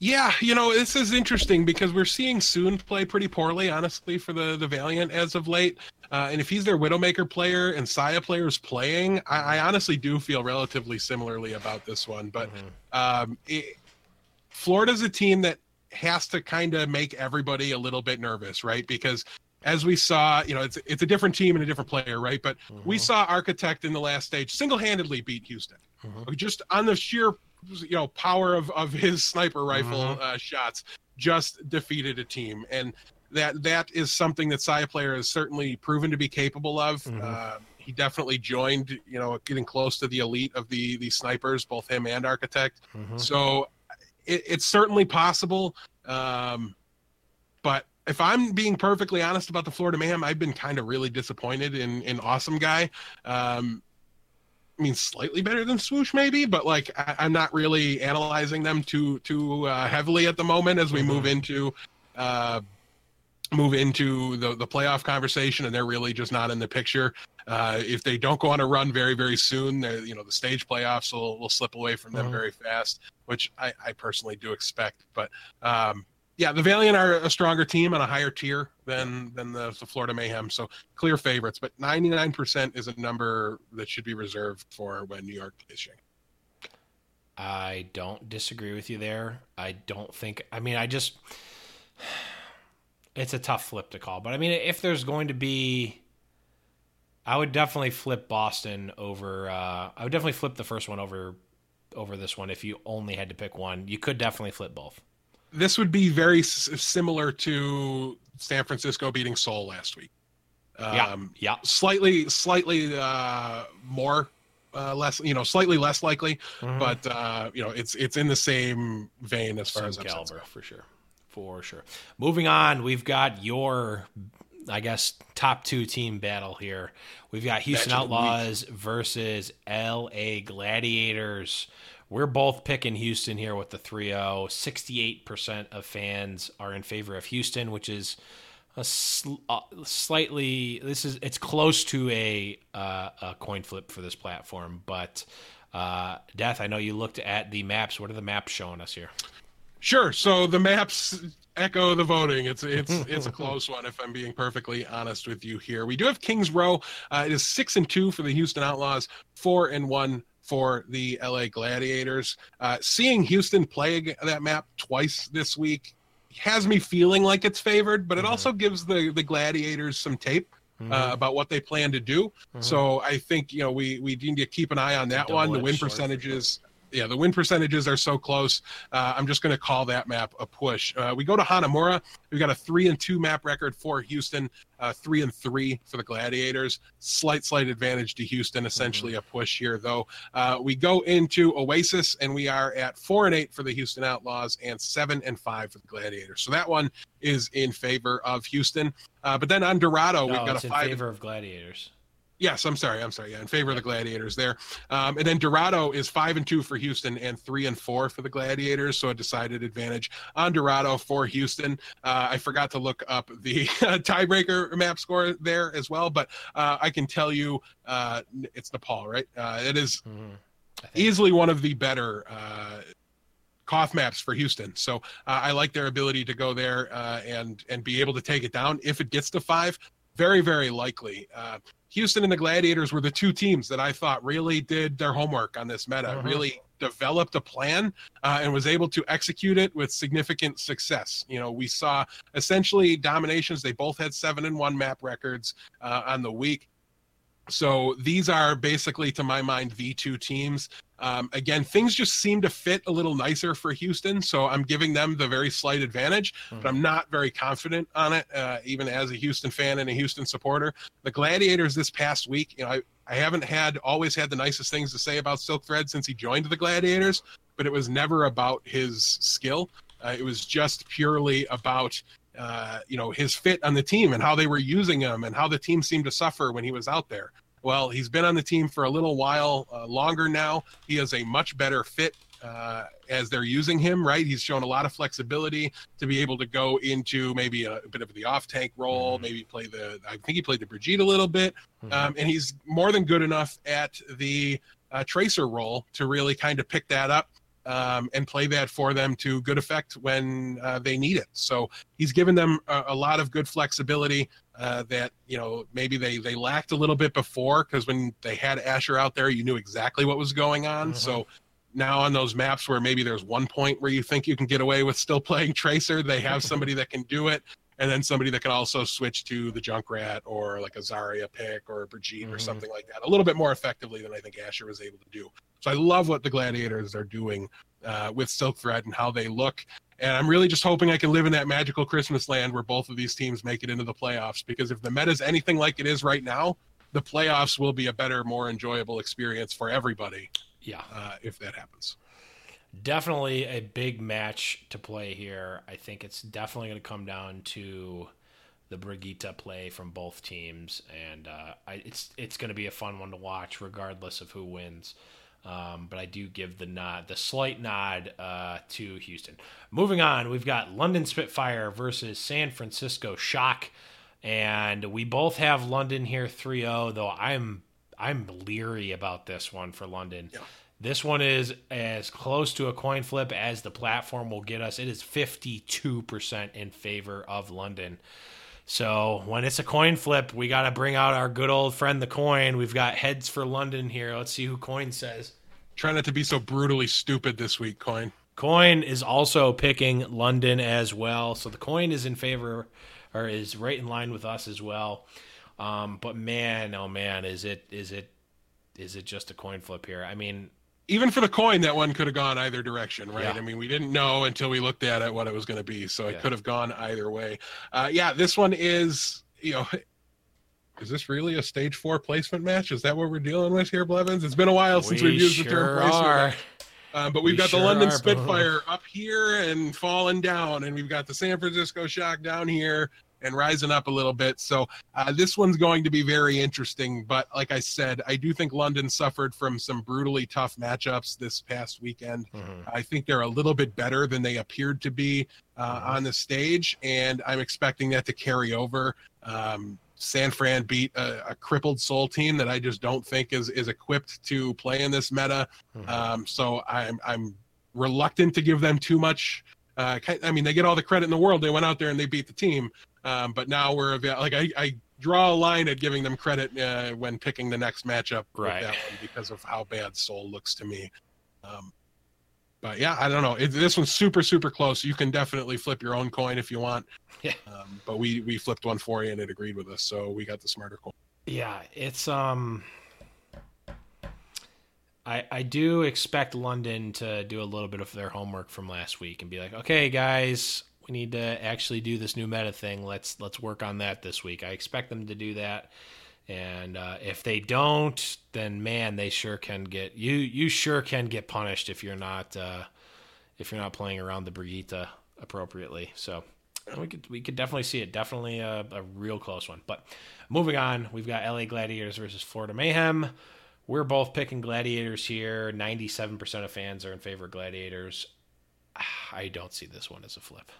Yeah, you know, this is interesting because we're seeing Soon play pretty poorly, honestly, for the the Valiant as of late. Uh, and if he's their Widowmaker player and Sayaplayer's playing, I, I honestly do feel relatively similarly about this one. But um, it, Florida's a team that has to kind of make everybody a little bit nervous, right? Because as we saw, you know, it's it's a different team and a different player, right? But we saw Architect in the last stage single-handedly beat Houston, just on the sheer, you know, power of of his sniper rifle uh, shots, just defeated a team, and that that is something that Sayaplayer has certainly proven to be capable of. Mhm. Uh, he definitely joined, you know, getting close to the elite of the the snipers, both him and Architect. Mhm. So it, it's certainly possible. Um, but if I'm being perfectly honest about the Florida Mayhem, I've been kind of really disappointed in in AWESOMEGUY. Um, I mean, slightly better than Swoosh, maybe, but like I, I'm not really analyzing them too too uh, heavily at the moment as we move into uh, move into the the playoff conversation, and they're really just not in the picture. Uh, if they don't go on a run very very soon, you know the stage playoffs will will slip away from them Mhm. very fast, which I, I personally do expect. But um, yeah, the Valiant are a stronger team and a higher tier than than the, the Florida Mayhem, so clear favorites. But 99% is a number that should be reserved for when New York is Shanghai. I don't disagree with you there. I don't think. I mean, I just. It's a tough flip to call, but I mean, if there's going to be, I would definitely flip Boston over. Uh, I would definitely flip the first one over, over this one. If you only had to pick one, you could definitely flip both. This would be very s- similar to San Francisco beating Seoul last week. Yeah, Um, yeah. slightly, slightly uh, more, uh, less, you know, slightly less likely, Mhm. but uh, you know, it's it's in the same vein as far Same as upsets caliber for sure, for sure. Moving on, we've got your, I guess, top two team battle here. We've got Houston. Outlaws versus L.A. Gladiators. We're both picking Houston here with the 3-0. 68% of fans are in favor of Houston, which is a sl- uh, slightly this is it's close to a uh, a coin flip for this platform, but uh, Death, I know you looked at the maps. What are the maps showing us here? Sure. So the maps echo the voting. It's it's it's a close one. If I'm being perfectly honest with you here, we do have Kings Row. Uh, it is six and two for the Houston Outlaws, four and one for the LA Gladiators. Uh, seeing Houston play that map twice this week has me feeling like it's favored, but it also gives the the Gladiators some tape. Uh, about what they plan to do, so I think you know we we need to keep an eye on that one. The win sword for sure. percentages yeah, the win percentages are so close. Uh, I'm just going to call that map a push. Uh, we go to Hanamura. We've got a three and two map record for Houston, uh, three and three for the Gladiators. Slight, slight advantage to Houston. Essentially a push here, though. Uh, we go into Oasis, and we are at four and eight for the Houston Outlaws and seven and five for the Gladiators. So that one is in favor of Houston. Uh, but then on Dorado, we've got it's a in five. favor of Gladiators. Yes, I'm sorry. I'm sorry. Yeah, in favor of the Gladiators there. Um, and then Dorado is five and two for Houston and three and four for the Gladiators. So a decided advantage on Dorado for Houston. Uh, I forgot to look up the tiebreaker map score there as well, but uh, I can tell you uh, it's Nepal, right? Uh, it is think. easily one of the better uh, KOTH maps for Houston. So uh, I like their ability to go there uh, and and be able to take it down if it gets to five. Very very likely. Uh, Houston and the Gladiators were the two teams that I thought really did their homework on this meta. Mhm. Really developed a plan uh, and was able to execute it with significant success. You know, we saw essentially dominations. They both had seven and one map records uh, on the week. So these are basically, to my mind, V2 teams. Um, again, things just seem to fit a little nicer for Houston. So I'm giving them the very slight advantage, but I'm not very confident on it, uh, even as a Houston fan and a Houston supporter. The Gladiators this past week, you know, I, I haven't had always had the nicest things to say about Silkthread since he joined the Gladiators, but it was never about his skill. Uh, it was just purely about uh, you know his fit on the team and how they were using him and how the team seemed to suffer when he was out there. Well, he's been on the team for a little while uh, longer now. He is a much better fit uh, as they're using him. Right, he's shown a lot of flexibility to be able to go into maybe a, bit of the off tank role, maybe play the. I think he played the Brigitte a little bit, um, and he's more than good enough at the uh, tracer role to really kind of pick that up um, and play that for them to good effect when uh, they need it. So he's given them a, a lot of good flexibility uh, that you know maybe they they lacked a little bit before because when they had Asher out there, you knew exactly what was going on. So now on those maps where maybe there's one point where you think you can get away with still playing Tracer, they have somebody that can do it. And then somebody that can also switch to the Junkrat or like a Zarya pick or a Brigitte or Mhm. something like that a little bit more effectively than I think Asher was able to do. So I love what the Gladiators are doing uh, with Silkthread and how they look. And I'm really just hoping I can live in that magical Christmas land where both of these teams make it into the playoffs. Because if the meta is anything like it is right now, the playoffs will be a better, more enjoyable experience for everybody Yeah, uh, if that happens. definitely a big match to play here. I think it's definitely going to come down to the Brigitte play from both teams, and uh, I, it's it's going to be a fun one to watch, regardless of who wins. Um, but I do give the nod, the slight nod uh, to Houston. Moving on, we've got London Spitfire versus San Francisco Shock, and we both have London here 3-0, Though I'm I'm leery about this one for London. This one is as close to a coin flip as the platform will get us. It is 52% in favor of London. So when it's a coin flip, we got to bring out our good old friend, the coin. We've got heads for London here. Let's see who coin says. Try not to be so brutally stupid this week, Coin. Coin is also picking London as well. So the coin is in favor or is right in line with us as well. Um, but man, oh man, is it is it is it just a coin flip here? I mean, even for the coin, that one could have gone either direction, right? Yeah. I mean, we didn't know until we looked at it what it was going to be, so it Yeah. could have gone either way. Uh, yeah, this one is, you know, is this really a stage four placement match? Is that what we're dealing with here, Blevins? It's been a while since We we've used the term sure placement. are. Uh, but we've We got the London are. Spitfire up here and falling down, and we've got the San Francisco Shock down here and rising up a little bit. So uh, this one's going to be very interesting. But like I said, I do think London suffered from some brutally tough matchups this past weekend. Mhm. I think they're a little bit better than they appeared to be uh, on the stage, and I'm expecting that to carry over. Um, San Fran beat a, a crippled Seoul team that I just don't think is is equipped to play in this meta. Mhm. Um, so I'm I'm reluctant to give them too much. Uh, I mean, they get all the credit in the world. They went out there and they beat the team, um, but now we're avail- like I, I draw a line at giving them credit uh, when picking the next matchup Right. that one because of how bad Seoul looks to me. Um, but yeah, I don't know. It, this one's super super close. You can definitely flip your own coin if you want. Yeah. Um, but we we flipped one for you and it agreed with us, so we got the smarter coin. Yeah, it's um I I do expect London to do a little bit of their homework from last week and be like, "Okay, guys, we need to actually do this new meta thing. Let's let's work on that this week." I expect them to do that. And uh, if they don't, then man, they sure can get you. You sure can get punished if you're not uh, if you're not playing around the Brigitte appropriately. So we could we could definitely see it. Definitely a, a real close one. But moving on, we've got LA Gladiators versus Florida Mayhem. We're both picking Gladiators here. Ninety-seven percent of fans are in favor of Gladiators. I don't see this one as a flip.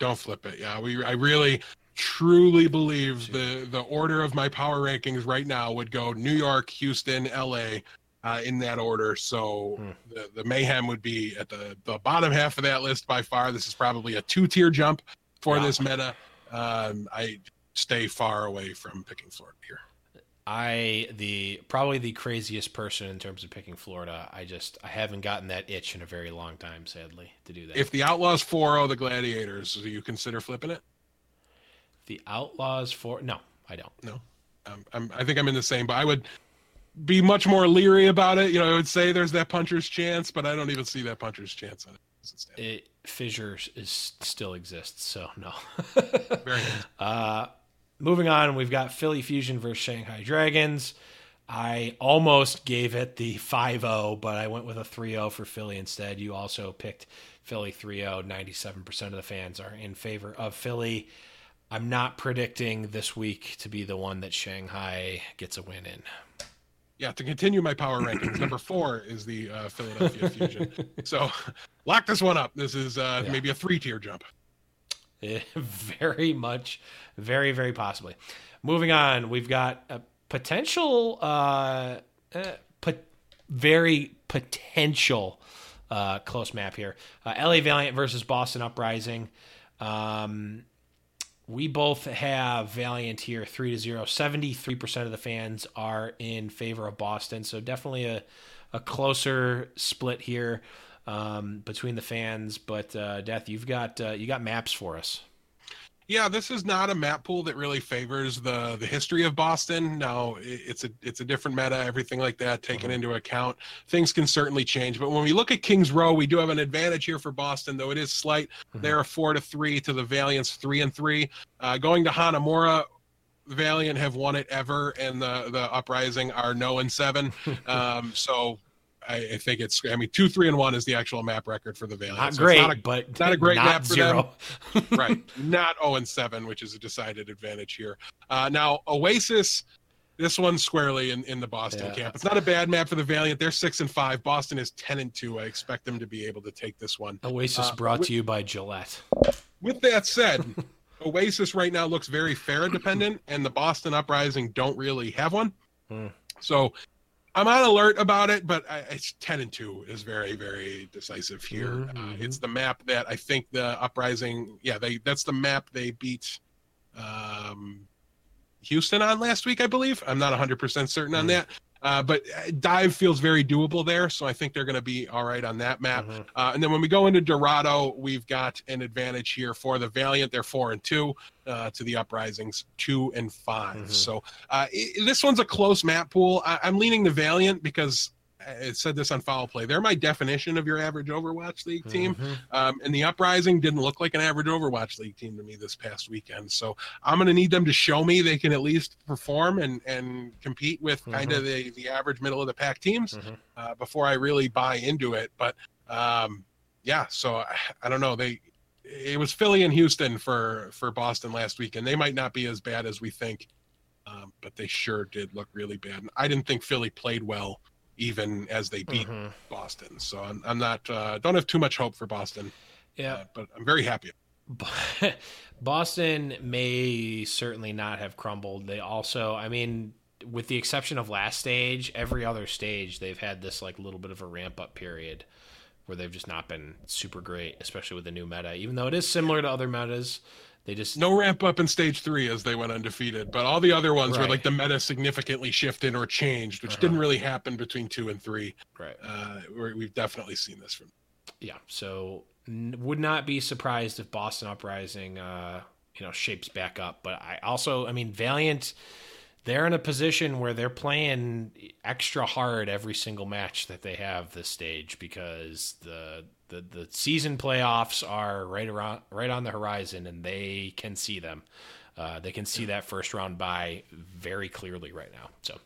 Don't flip it. Yeah, we. I really, truly believe the the order of my power rankings right now would go New York, Houston, L.A. Uh, in that order. So Hmm. the the mayhem would be at the the bottom half of that list by far. This is probably a two tier jump for Wow. this meta. Um, I stay far away from picking Florida here. I the probably the craziest person in terms of picking Florida. I just I haven't gotten that itch in a very long time, sadly, to do that. If the Outlaws 4-0 the Gladiators, do you consider flipping it? the Outlaws for no, I don't. Um, I'm, I think I'm in the same, but I would be much more leery about it. You know, I would say there's that puncher's chance, but I don't even see that puncher's chance on it. it fissures is still exists, so no. Very nice. Uh, moving on, we've got Philly Fusion versus Shanghai Dragons. I almost gave it the 5-0, but I went with a 3-0 for Philly instead. You also picked Philly 3-0. 97% of the fans are in favor of Philly. I'm not predicting this week to be the one that Shanghai gets a win in. Yeah, to continue my power rankings, number four is the uh, Philadelphia Fusion. So lock this one up. This is uh, Yeah. maybe a three tier jump. Very much, very, very possibly. Moving on, we've got a potential, uh, uh, very potential uh, close map here. Uh, LA Valiant versus Boston Uprising. Um, we both have Valiant here, three to zero. Seventy-three percent of the fans are in favor of Boston, so definitely a a closer split here um, between the fans. But uh, Death, you've got uh, you got maps for us. Yeah, this is not a map pool that really favors the the history of Boston. No, it's a it's a different meta, everything like that taken into account. Things can certainly change, but when we look at Kings Row, we do have an advantage here for Boston, though it is slight. They're a four to three to the Valiant's three and three. Uh, going to Hanamura, Valiant have won it ever, and the the Uprising are no and seven. um, so. I, I think it's. I mean, two, three, and one is the actual map record for the Valiant. Not So great, not a- but not a great not map for them. zero. right not 0 and 7 which is a decided advantage here uh, now oasis this one's squarely in, in the boston Yeah. camp it's not a bad map for the valiant they're 6 and 5 boston is 10 and 2 i expect them to be able to take this one Oasis Uh, brought with- to you by Gillette. with that said oasis right now looks very Pharah dependent and the boston uprising don't really have one Hmm. so i'm on alert about it but I, it's 10 and 2 is very very decisive here uh, mhm. it's the map that i think the uprising yeah they that's the map they beat um houston on last week i believe i'm not 100% certain on Mhm. that uh, but uh, dive feels very doable there so i think they're going to be all right on that map Mhm. uh, and then when we go into Dorado, we've got an advantage here for the Valiant. They're four and two uh, to the Uprisings, two and 5 Mhm. So uh, i this one's a close map pool. I, I'm leaning the Valiant because I said this on foul play. They're my definition of your average Overwatch League team. Mhm. Um, and the Uprising didn't look like an average Overwatch League team to me this past weekend. So I'm going to need them to show me they can at least perform and, and compete with kind of the, the average middle of the pack teams Mhm. uh, before I really buy into it. But um, yeah, so I, I don't know. They it was Philly and Houston for for Boston last week, and they might not be as bad as we think, um, but they sure did look really bad. And I didn't think Philly played well even as they beat Mhm. Boston. So I'm, I'm not uh, don't have too much hope for Boston, Yeah. uh, but I'm very happy. Boston may certainly not have crumbled. They also, I mean, with the exception of last stage, every other stage they've had this like little bit of a ramp up period where they've just not been super great, especially with the new meta. Even though it is similar to other metas, they just No ramp up in stage three as they went undefeated, but all the other ones were like the meta significantly shifted or changed, which didn't really happen between two and three. right. Uh, we've definitely seen this from. Yeah, so n- would not be surprised if Boston Uprising, uh, you know, shapes back up. But I also, I mean, Valiant, they're in a position where they're playing extra hard every single match that they have this stage because the the the season playoffs are right around right on the horizon, and they can see them. Uh, they can see that first round by very clearly right now. So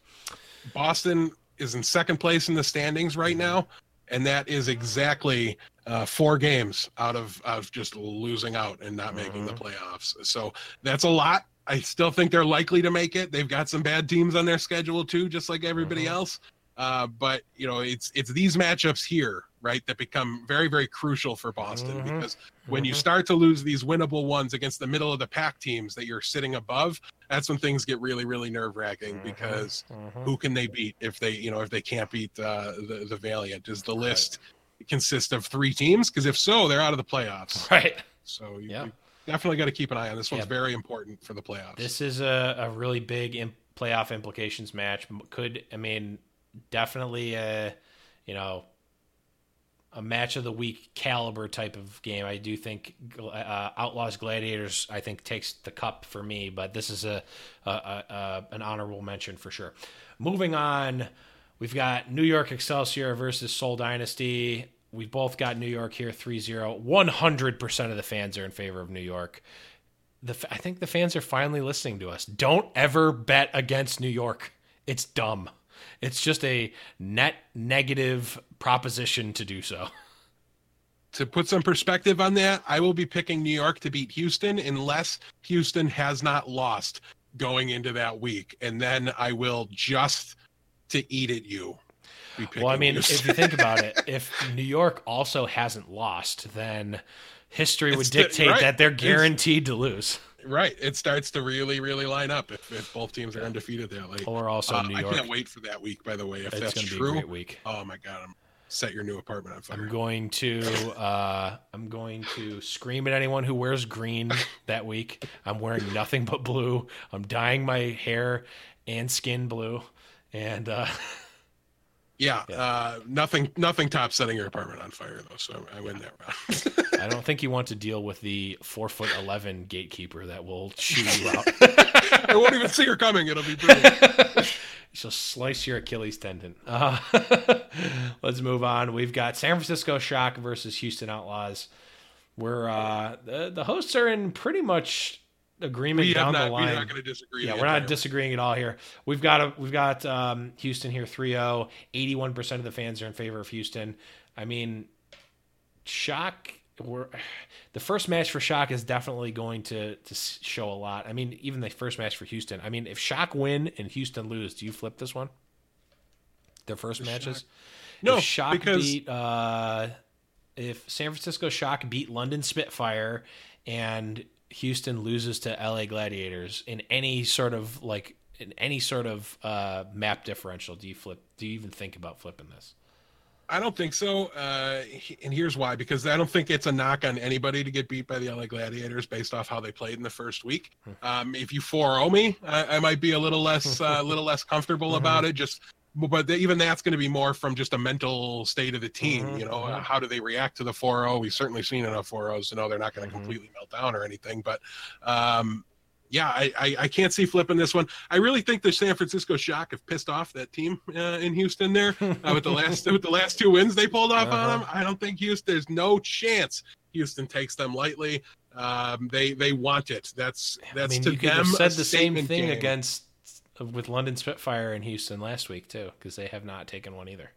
Boston is in second place in the standings right now, and that is exactly uh, four games out of of just losing out and not making the playoffs. So that's a lot. I still think they're likely to make it. They've got some bad teams on their schedule too, just like everybody else. Uh, but you know, it's it's these matchups here, right, that become very very crucial for Boston Mhm. because when you start to lose these winnable ones against the middle of the pack teams that you're sitting above, that's when things get really really nerve wracking because who can they beat if they you know if they can't beat uh, the the Valiant? Does the list consist of three teams? Because if so, they're out of the playoffs. right. So you, Yeah. you definitely got to keep an eye on this. One's very important for the playoffs. This is a, a really big imp- playoff implications match. Could I mean definitely a you know a match of the week caliber type of game. I do think uh, Outlaws Gladiators I think takes the cup for me, but this is a, a, a, a an honorable mention for sure. Moving on, we've got New York Excelsior versus Seoul Dynasty. We both got New York here 3-0. 100% of the fans are in favor of New York the I think the fans are finally listening to us. Don't ever bet against New York. It's dumb. It's just a net negative proposition to do so. to put some perspective on that, I will be picking New York to beat Houston unless Houston has not lost going into that week, and then I will just to eat at you. Well, I mean, if you think about it, if New York also hasn't lost, then history would It's the- dictate right. that they're It's- guaranteed to lose. right, it starts to really, really line up if, if both teams are undefeated that late. Or also Uh, New I can't wait for that week. By the way, if It's that's going to be a true, great week. oh my god, I'm set your new apartment on fire. I'm going to uh, I'm going to scream at anyone who wears green that week. I'm wearing nothing but blue. I'm dyeing my hair and skin blue, and uh, Yeah, Uh, nothing, nothing tops setting your apartment on fire though. So I win that round. I don't think you want to deal with the four foot eleven gatekeeper that will shoot you out. I won't even see her coming. It'll be brutal. She'll slice your Achilles tendon. Uh, let's move on. We've got San Francisco Shock versus Houston Outlaws. Where uh, the, the hosts are in pretty much agreement we down not, the we're line. not going to disagree. yeah, we're not disagreeing at all here. We've got a, we've got um, Houston here 3-0. 81% of the fans are in favor of Houston. I mean, Shock we're, the first match for Shock is definitely going to to show a lot. I mean, even the first match for Houston. I mean, if Shock win and Houston lose, do you flip this one? Their first matches? No, if Shock because- beat uh if San Francisco Shock beat London Spitfire and Houston loses to LA Gladiators in any sort of like in any sort of uh, map differential, do you flip? Do you even think about flipping this? I don't think so. Uh, and here's why: because I don't think it's a knock on anybody to get beat by the LA Gladiators based off how they played in the first week. Um, if you 4-0 me, I, I might be a little less, uh, a little less comfortable about it. Just, but the, even that's going to be more from just a mental state of the team. You know, uh, how do they react to the 4-0? We've certainly seen enough 4-0s to know they're not going to completely melt down or anything. But um, yeah, I, I, I can't see flipping this one. I really think the San Francisco Shock have pissed off that team uh, in Houston there uh, with the last with the last two wins they pulled off on them. I don't think Houston. There's no chance Houston takes them lightly. Um, they they want it. That's I that's mean, to you could them have said the same thing game. against with London Spitfire in Houston last week too, because they have not taken one either.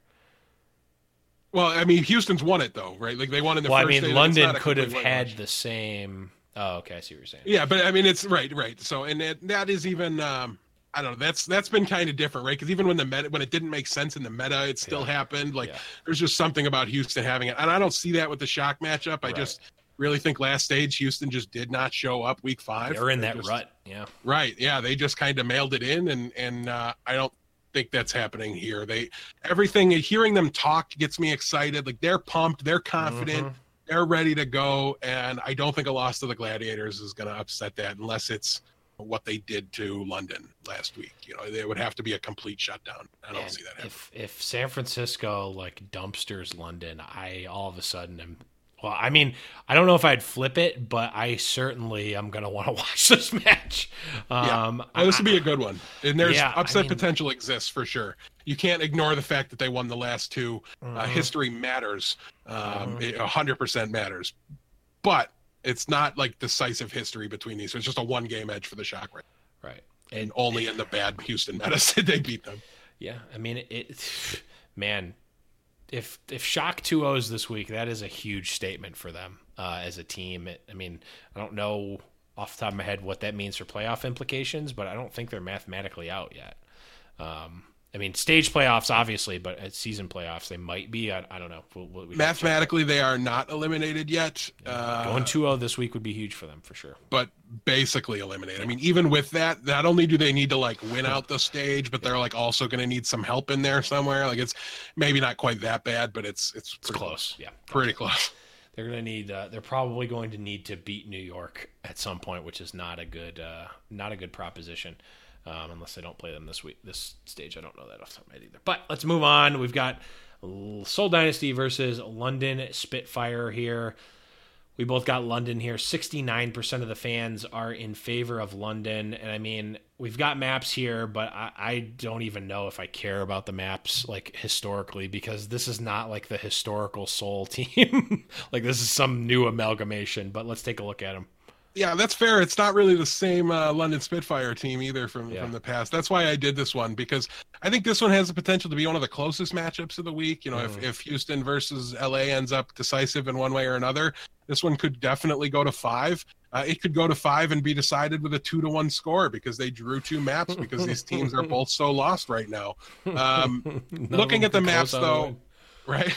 Well, I mean, Houston's won it though, right? Like they won in the well, I first. mean, day, London could have had the same. Oh, okay, I see what you're saying. Yeah, but I mean, it's right, right. So, and that, that is even. Um, I don't know. That's that's been kind of different, right? Because even when the meta, when it didn't make sense in the meta, it still Yeah. happened. Like Yeah. there's just something about Houston having it, and I don't see that with the shock matchup. I Right. just really think last stage Houston just did not show up week five. They're in They that just- rut. Yeah. Right. Yeah, they just kind of mailed it in, and and uh, I don't think that's happening here. They everything hearing them talk gets me excited. Like they're pumped, they're confident, Mhm. they're ready to go, and I don't think a loss to the Gladiators is going to upset that unless it's what they did to London last week. You know, there would have to be a complete shutdown. I don't Man, see that happening. if if San Francisco like dumpsters London, I all of a sudden am. Well, I mean, I don't know if I'd flip it, but I certainly am gonna want to watch this match. Um, Oh, this would be a good one, and there's Yeah, I upset mean- potential exists for sure. You can't ignore the fact that they won the last two. Uh, Mhm. history matters. Um, Mhm. it a hundred percent matters, but it's not like decisive history between these. So it's just a one game edge for the Shock, right? right. And And only in the bad Houston did they beat them. yeah, I mean, it. Man, if if Shock 2-0s this week, that is a huge statement for them uh, as a team. It, I mean, I don't know off the top of my head what that means for playoff implications, but I don't think they're mathematically out yet. Um, I mean, stage playoffs, obviously, but at season playoffs, they might be. I, I don't know. We'll, we'll, we. Mathematically, they are not eliminated yet. Uh, Going 2-0 this week would be huge for them for sure. but basically eliminated. I mean, even with that, not only do they need to like win out the stage, but they're like also going to need some help in there somewhere. Like it's maybe not quite that bad, but it's it's, It's pretty close. Yeah. Pretty close. They're gonna need. Uh, they're probably going to need to beat New York at some point, which is not a good, uh, not a good proposition, um, unless they don't play them this week, this stage. I don't know that off the top of my head either. But let's move on. We've got Seoul Dynasty versus London Spitfire here. We both got London here. 69% of the fans are in favor of London. And I mean, we've got maps here, but I, I don't even know if I care about the maps like historically because this is not like the historical Seoul team. like this is some new amalgamation, but let's take a look at them. Yeah, that's fair. It's not really the same uh, London Spitfire team either from Yeah. from the past. That's why I did this one because I think this one has the potential to be one of the closest matchups of the week. You know, Mm. if if Houston versus LA ends up decisive in one way or another, this one could definitely go to five. Uh, it could go to five and be decided with a two to one score because they drew two maps because these teams are both so lost right now. Um, Looking at the maps, close out a though, right?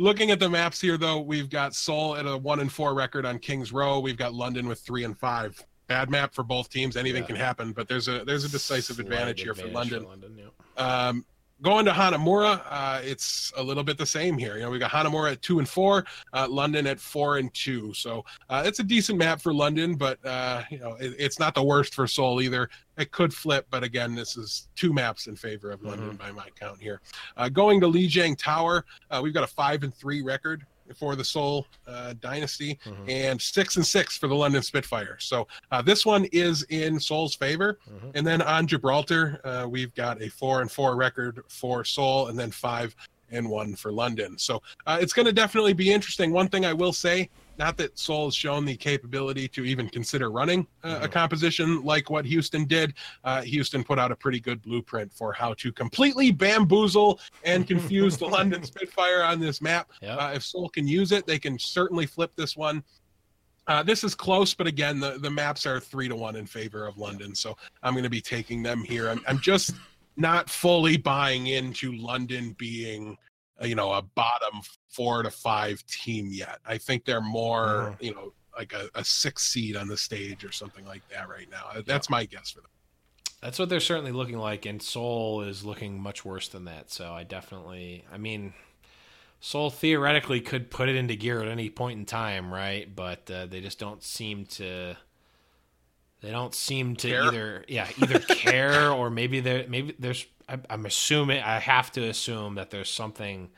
Looking at the maps here, though, we've got Seoul at a one and four record on Kings Row. We've got London with three and five. Bad map for both teams. Anything Yeah. can happen, but there's a there's a decisive Slight advantage here for advantage London. London yeah. Um, going to Hanamura, uh, it's a little bit the same here. You know, we got Hanamura at two and four, uh, London at four and two. So uh, it's a decent map for London, but uh, you know, it, it's not the worst for Seoul either. It could flip, but again, this is two maps in favor of London by my count here. Uh, going to Lijiang Tower, uh, we've got a five and three record for the Seoul uh, Dynasty Mhm. and six and six for the London Spitfire. So uh, this one is in Seoul's favor. Mhm. And then on Gibraltar, uh, we've got a four and four record for Seoul, and then five and one for London. So uh, it's going to definitely be interesting. One thing I will say, not that Seoul has shown the capability to even consider running uh, a Mhm. composition like what Houston did. Uh, Houston put out a pretty good blueprint for how to completely bamboozle and confuse the London Spitfire on this map. Yep. Uh, if Seoul can use it, they can certainly flip this one. Uh, this is close, but again, the, the maps are three to one in favor of London, so I'm going to be taking them here. I'm, I'm just not fully buying into London being, you know, a bottom four to five team yet. I think they're more, you know, like a, a six seed on the stage or something like that right now. Uh, That's my guess for them. That's what they're certainly looking like, and Seoul is looking much worse than that. So I definitely, I mean, Seoul theoretically could put it into gear at any point in time, right? But uh, they just don't seem to. They don't seem to Care? either, yeah, either care or maybe there, maybe there's. I, I'm assuming I have to assume that there's something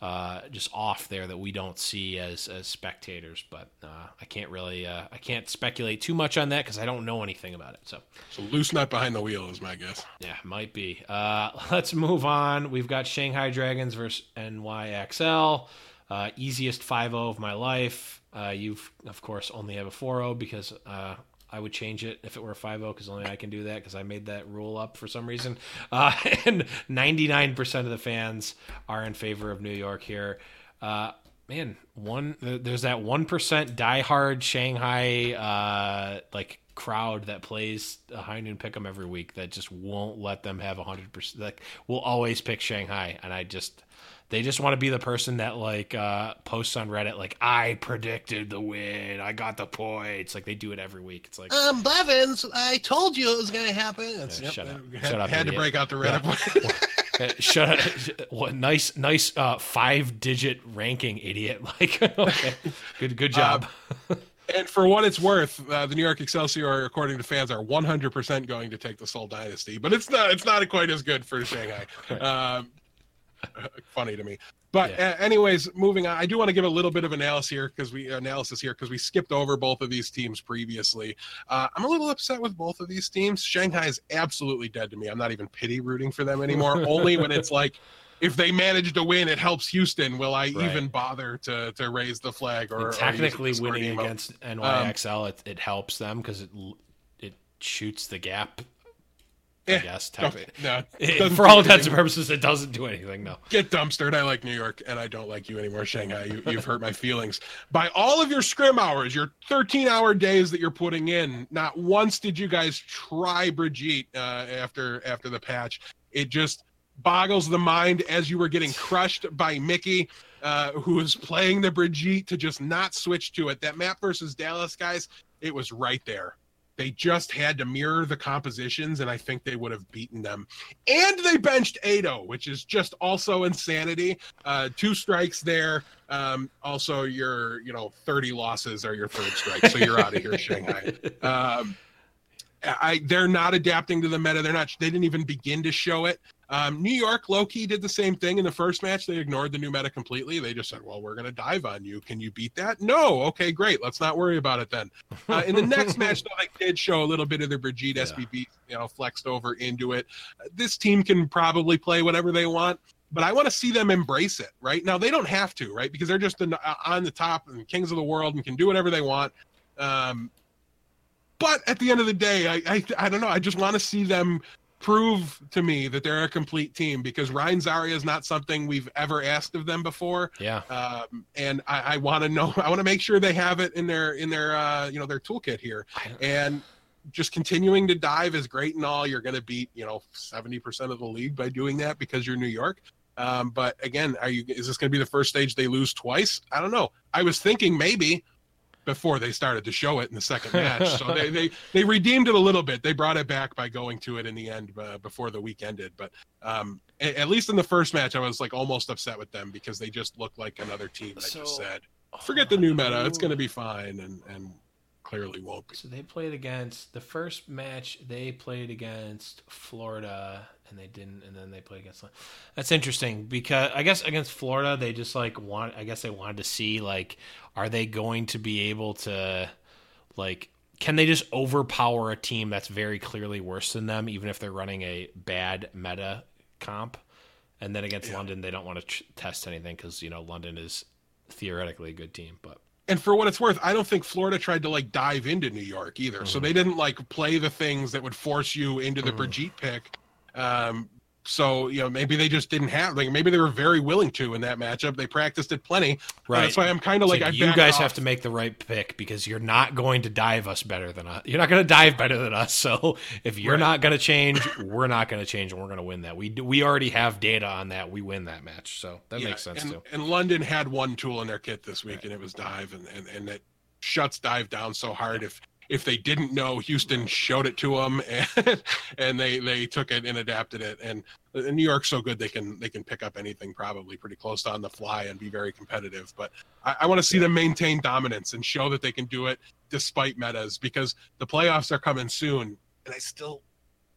uh, just off there that we don't see as as spectators. But uh, I can't really uh, I can't speculate too much on that because I don't know anything about it. So So loose nut behind the wheel is my guess. yeah, might be. Uh, let's move on. We've got Shanghai Dragons versus NYXL. Uh, easiest 5 0 of my life. Uh, you've, of course, only have a 4 0 because uh, I would change it if it were a 5 0 because only I can do that because I made that rule up for some reason. Uh, and 99% of the fans are in favor of New York here. Uh, man, one there's that 1% diehard Shanghai uh, like crowd that plays a High Noon pick 'em every week that just won't let them have 100% like will always pick Shanghai and I just they just want to be the person that like uh, posts on Reddit like I predicted the win, I got the points. Like they do it every week. It's like Um, Blevins, I told you it was going to happen. It's- shut up, Had, shut up, had to break out the Reddit. Uh, shut up! What nice, nice uh, five-digit ranking, idiot! Like, okay, good, good job. And for what it's worth, uh, the New York Excelsior, according to fans, are 100% going to take the Seoul Dynasty. But it's not. It's not quite as good for Shanghai. Um, funny to me. But Yeah. uh, anyways, moving on. I do want to give a little bit of analysis here because we analysis here because we skipped over both of these teams previously. Uh, I'm a little upset with both of these teams. Shanghai is absolutely dead to me. I'm not even pity rooting for them anymore. only when it's like. If they manage to win, it helps Houston. Will I Right. even bother to, to raise the flag or, And technically, Discord winning against NYXL, it, it helps them because it it shoots the gap. I Eh, guess technically. no, It- for all intents and purposes, it doesn't do anything. No. Get dumpstered. I like New York, and I don't like you anymore, Shanghai. You, you've hurt my feelings. By all of your scrim hours, your 13 hour days that you're putting in, not once did you guys try Brigitte uh, after after the patch. It just boggles the mind as you were getting crushed by Mickie, uh, who was playing the Brigitte to just not switch to it. That map versus Dallas, guys, it was right there. They just had to mirror the compositions, and I think they would have beaten them. And they benched Ado, which is just also insanity. Uh, two strikes there. Um, also, your you know 30 losses are your third strike, so you're out of here, Shanghai. Um, I they're not adapting to the meta. They're not. They didn't even begin to show it. Um, New York low key did the same thing in the first match. They ignored the new meta completely. They just said, "Well, we're going to dive on you. Can you beat that?" No. Okay, great. Let's not worry about it then. Uh, in the next match, though, they did show a little bit of the Brigitte Yeah. SBB, you know, flexed over into it. Uh, This team can probably play whatever they want. But I want to see them embrace it, right? Now they don't have to, right? Because they're just in, uh, on the top and kings of the world and can do whatever they want. Um, but at the end of the day, I I, I don't know. I just want to see them prove to me that they're a complete team because Rein Zarya is not something we've ever asked of them before. Yeah. Um, and I, I want to know. I want to make sure they have it in their in their uh, you know their toolkit here. And just continuing to dive is great and all. You're going to beat you know 70 percent of the league by doing that because you're New York. Um, but again, are you? Is this going to be the first stage they lose twice? I don't know. I was thinking maybe before they started to show it in the second match. so they, they they redeemed it a little bit. They brought it back by going to it in the end uh, before the week ended. But um, a- at least in the first match, I was like almost upset with them because they just looked like another team. I So- just said, forget the new meta. It's going to be fine, and and clearly won't be. So they played against the first match. They played against Florida, and they didn't. And then they played against. London. That's interesting because I guess against Florida, they just like want. I guess they wanted to see like, are they going to be able to, like, can they just overpower a team that's very clearly worse than them, even if they're running a bad meta comp? And then against London, they don't want to tr- test anything because you know London is theoretically a good team, but and for what it's worth, I don't think Florida tried to like dive into New York either. So mm-hmm. they didn't like play the things that would force you into the mm-hmm. Brigitte pick. Um, so you know maybe they just didn't have like maybe they were very willing to in that matchup. They practiced it plenty. Right. That's why I'm kind of like, you guys off. have to make the right pick because you're not going to dive us better than us. You're not going to dive better than us. So if you're Right. not going to change, we're not going to change, and we're going to win that. We do, we already have data on that. We win that match, so that Yeah, makes sense and, too. And London had one tool in their kit this week, and it was dive, and, and and it shuts dive down so hard. If if they didn't know, Houston showed it to them, and and they they took it and adapted it. And uh, New York's so good they can they can pick up anything probably pretty close to on the fly and be very competitive. But I, I want to see them maintain dominance and show that they can do it despite metas because the playoffs are coming soon, and I still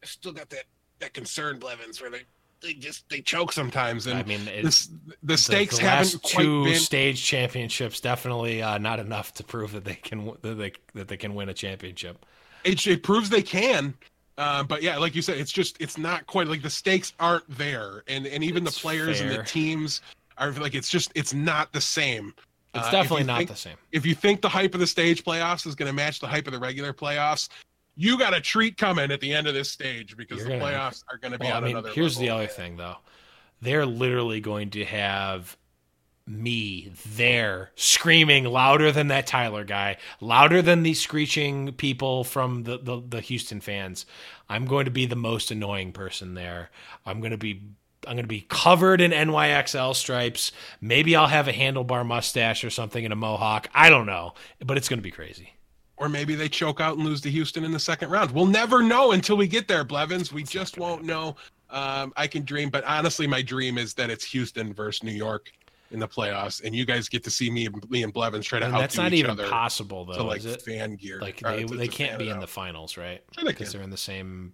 I still got that that concern, Blevins, where they they just they choke sometimes, and I mean, the, it's, the the, stakes haven't two been. stage championships definitely uh, not enough to prove that they can that they that they can win a championship. it, it proves they can. Uh, but yeah, like you said, it's just it's not quite like the stakes aren't there, and and even It's the players and the teams are like it's just it's not the same. It's Uh, definitely not think- the same. If you think the hype of the stage playoffs is going to match the hype of the regular playoffs, you got a treat coming at the end of this stage because You're the gonna- playoffs are going to be Well, I on mean, another. here's the other thing though. They're literally going to have me there screaming louder than that Tyler guy, louder than these screeching people from the, the, the Houston fans. I'm going to be the most annoying person there. I'm going to be I'm going to be covered in NYXL stripes. Maybe I'll have a handlebar mustache or something and a mohawk. I don't know, but it's going to be crazy. Or maybe they choke out and lose to Houston in the second round. We'll never know until we get there, Blevins. We just won't know. Um, I can dream, but honestly, my dream is that it's Houston versus New York in the playoffs, and you guys get to see me, me and Blevins try to And outdo that's not each even other possible to though, like is it? fan gear. Like they to- they to can't be in the finals, right? Sure they Because they're in the same.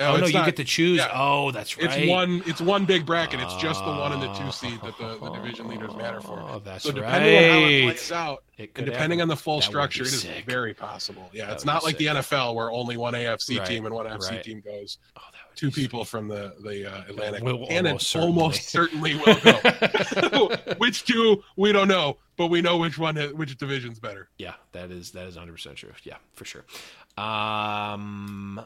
Oh, oh no, you not- get to choose. yeah. Oh, that's right. It's one. It's one big bracket. It's just the one and the two seed that the, the division leaders matter for. Oh, that's so depending on how it plays out, It and depending happen. on the full That structure, it is sick. very possible. Yeah, That it's not like the. NFL where only one AFC Right, team and one NFC right. team goes. Oh, Two people from the the uh, Atlantic Will and it almost almost certainly will go. which two we don't know, but we know which one which division's better. yeah, that is that is 100 percent true. Yeah, for sure. Um,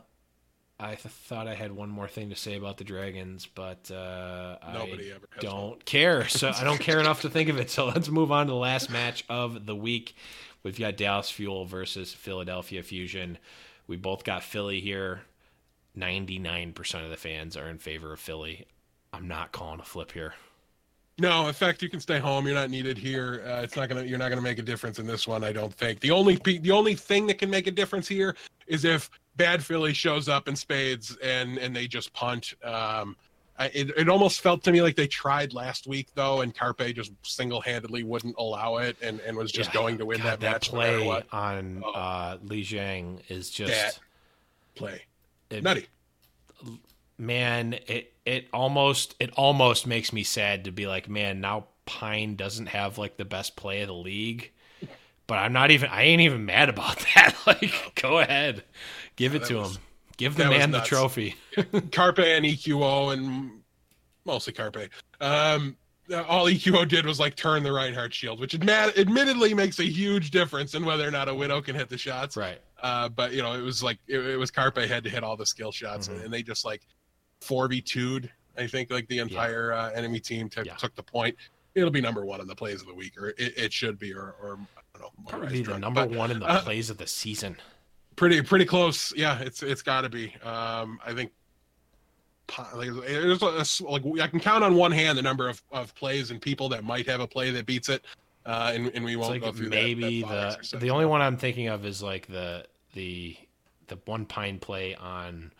I th- thought I had one more thing to say about the Dragons, but uh, Nobody I ever don't care. So I don't care enough to think of it. So let's move on to the last match of the week. We've got Dallas Fuel versus Philadelphia Fusion. We both got Philly here. 99% of the fans are in favor of Philly. I'm not calling a flip here. No, in fact, you can stay home. You're not needed here. Uh, it's not gonna. You're not gonna make a difference in this one. I don't think. The only the only thing that can make a difference here is if bad Philly shows up in spades and and they just punt. Um, I, it it almost felt to me like they tried last week though, and Carpe just single handedly wouldn't allow it and and was just Yeah, going to win God, that match no play what on Oh. uh, Lijiang is just That- play. it- Nutty. man. It it almost it almost makes me sad to be like, man, now Pine doesn't have like the best play of the league. But I'm not even. I ain't even mad about that. Like, go ahead, give it to was- him. Give the man the trophy. Carpe and EQO and mostly Carpe. Um, all EQO did was like turn the Reinhardt shield, which adma- admittedly makes a huge difference in whether or not a Widow can hit the shots. Right. Uh, but you know, it was like it, it was Carpe had to hit all the skill shots, Mhm. and they just like four v 2'd I think like the entire uh, enemy team took Yeah. took the point. It'll be number one in the plays of the week, or it, it should be, or, or Probably the number but one in the uh, plays of the season. pretty pretty close. Yeah, it's it's got to be. Um, I think. Like, there's a- like I can count on one hand the number of, of plays and people that might have a play that beats it, uh, and, and we won't like go through maybe that, thought the the only one I'm thinking of is like the the the one pine play on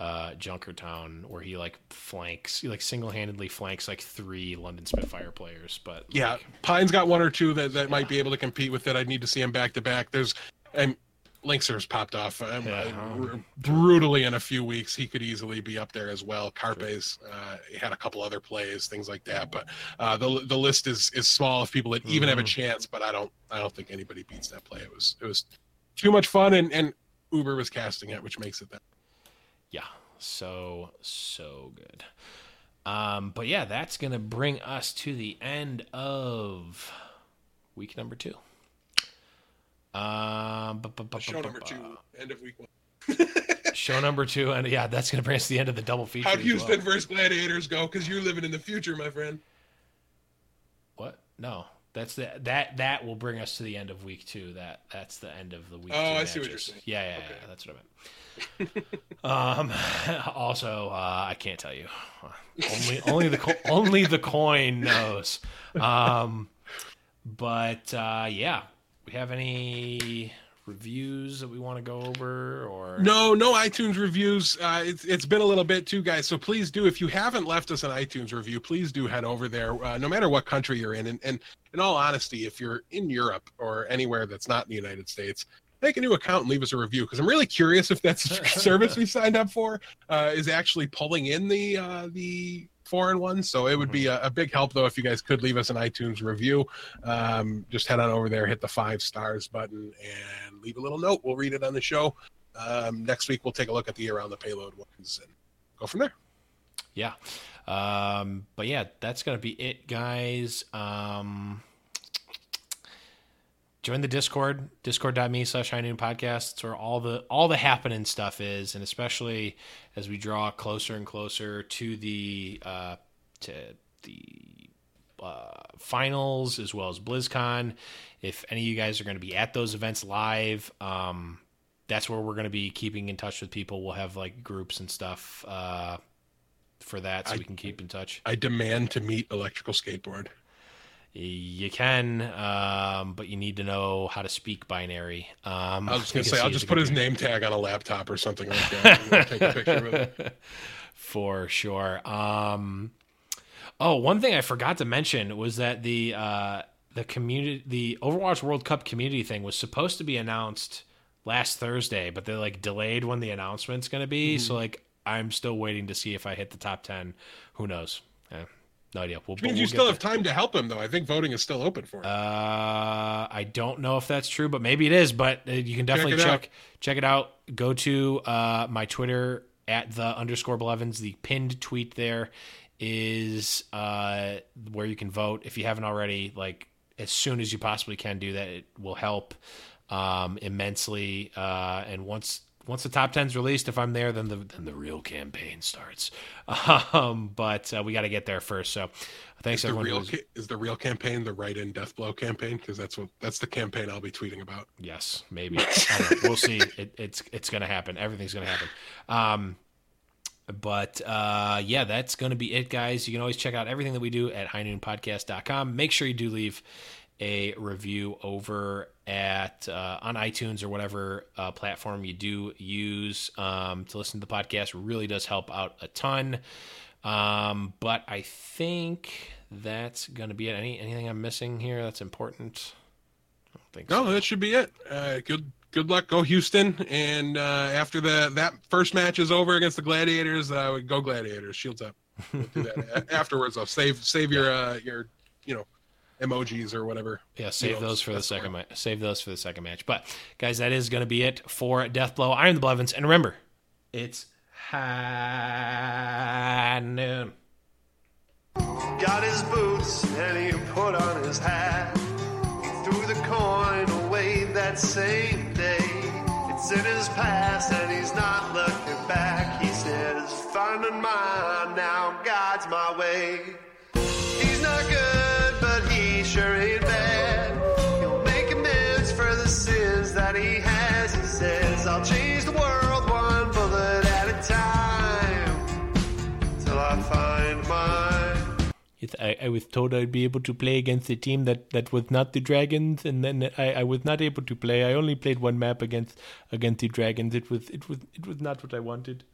uh Junkertown where he like flanks he like single handedly flanks like three London Spitfire players. But Yeah, like, Pine's got one or two that, that might be able to compete with it. I'd need to see him back to back. There's and LiNkzr's popped off um, Yeah. uh, brutally in a few weeks. He could easily be up there as well. Carpe's uh, had a couple other plays, things like that. But uh, the the list is is small of people that even have a Mhm. chance. But I don't I don't think anybody beats that play. It was it was too much fun, and and Uber was casting it, which makes it that. Yeah, so so good. Um, but yeah, that's gonna bring us to the end of week number two. Um, Show number two, end of week one. Show number two, and yeah, that's gonna bring us to the end of the double feature. How'd as Houston well. versus Gladiators go? Because you're living in the future, my friend. What? No, that's the that that will bring us to the end of week two. That that's the end of the week. Oh, I see what you're saying. Yeah, yeah, Okay. yeah, that's what I meant. um, also, uh, I can't tell you. Only only the co- only the coin knows. Um, but uh, yeah, we have any reviews that we want to go over or No, no iTunes reviews. Uh, it's it's been a little bit too, guys. So please do. If you haven't left us an iTunes review, please do head over there. Uh, no matter what country you're in, and, and in all honesty, if you're in Europe or anywhere that's not in the United States, make a new account and leave us a review because I'm really curious if that service we signed up for uh, is actually pulling in the uh, the foreign ones. So it would be a, a big help though if you guys could leave us an iTunes review. Um, just head on over there, hit the five stars button, and leave a little note. We'll read it on the show. Um, next week we'll take a look at the around the payload ones and go from there. Yeah. Um, but yeah, that's gonna be it, guys. Um, join the Discord, discord.me slash high noon podcast. It's where all the all the happening stuff is, and especially as we draw closer and closer to the uh to the uh, finals as well as BlizzCon. If any of you guys are going to be at those events live, um, that's where we're going to be keeping in touch with people. We'll have like groups and stuff uh, for that, so I- we can keep in touch. I demand to meet electrical skateboard. You can, um, but you need to know how to speak binary. Um, I was just gonna say I'll just put his name tag on a laptop or something like that. take a picture of it. for sure. Um, oh, one thing I forgot to mention was that the uh, the community, the Overwatch World Cup community thing was supposed to be announced last Thursday, but they like delayed when the announcement's going to be. Mm-hmm. So like, I'm still waiting to see if I hit the top ten. Who knows? Eh, no idea. We'll, Which means we'll you still have time to help him, though. I think voting is still open for him. Uh, I don't know if that's true, but maybe it is. But uh, you can definitely it check check it out. Go to uh, my Twitter at the underscore Blevins. The pinned tweet there is uh, where you can vote. If you haven't already, like as soon as you possibly can do that, it will help um, immensely. Uh, and once once the top 10's released, if I'm there, then the then the real campaign starts. Um, but uh, we got to get there first. So thanks is the everyone. real who's- is the real campaign the right in death blow campaign? Because that's what that's the campaign I'll be tweeting about. Yes, maybe. I don't know. We'll see. It, it's it's gonna happen. Everything's gonna happen. Um, but uh, yeah, that's gonna be it, guys. You can always check out everything that we do at highnoonpodcast.com. Make sure you do leave a review over at uh, on iTunes or whatever uh, platform you do use um, to listen to the podcast. Really does help out a ton. Um, but I think that's gonna be it. Any anything I'm missing here that's important? I don't think so. No, that should be it. Uh, good good luck. Go Houston. And uh, after the that first match is over against the Gladiators, uh, go Gladiators. Shields up. We'll do that afterwards. Though save save your uh, your you know emojis or whatever. Yeah, save Yes, those for the that's the second match. Save those for the second match. But guys, that is going to be it for Death Blow. I am the Blevins, and remember, it's high noon. Got his boots and he put on his hat. Threw the coin away that same day. It's in his past and he's not I, I was told I'd be able to play against a team that, that was not the Dragons, and then I, I was not able to play. I only played one map against against the Dragons. It was it was it was not what I wanted.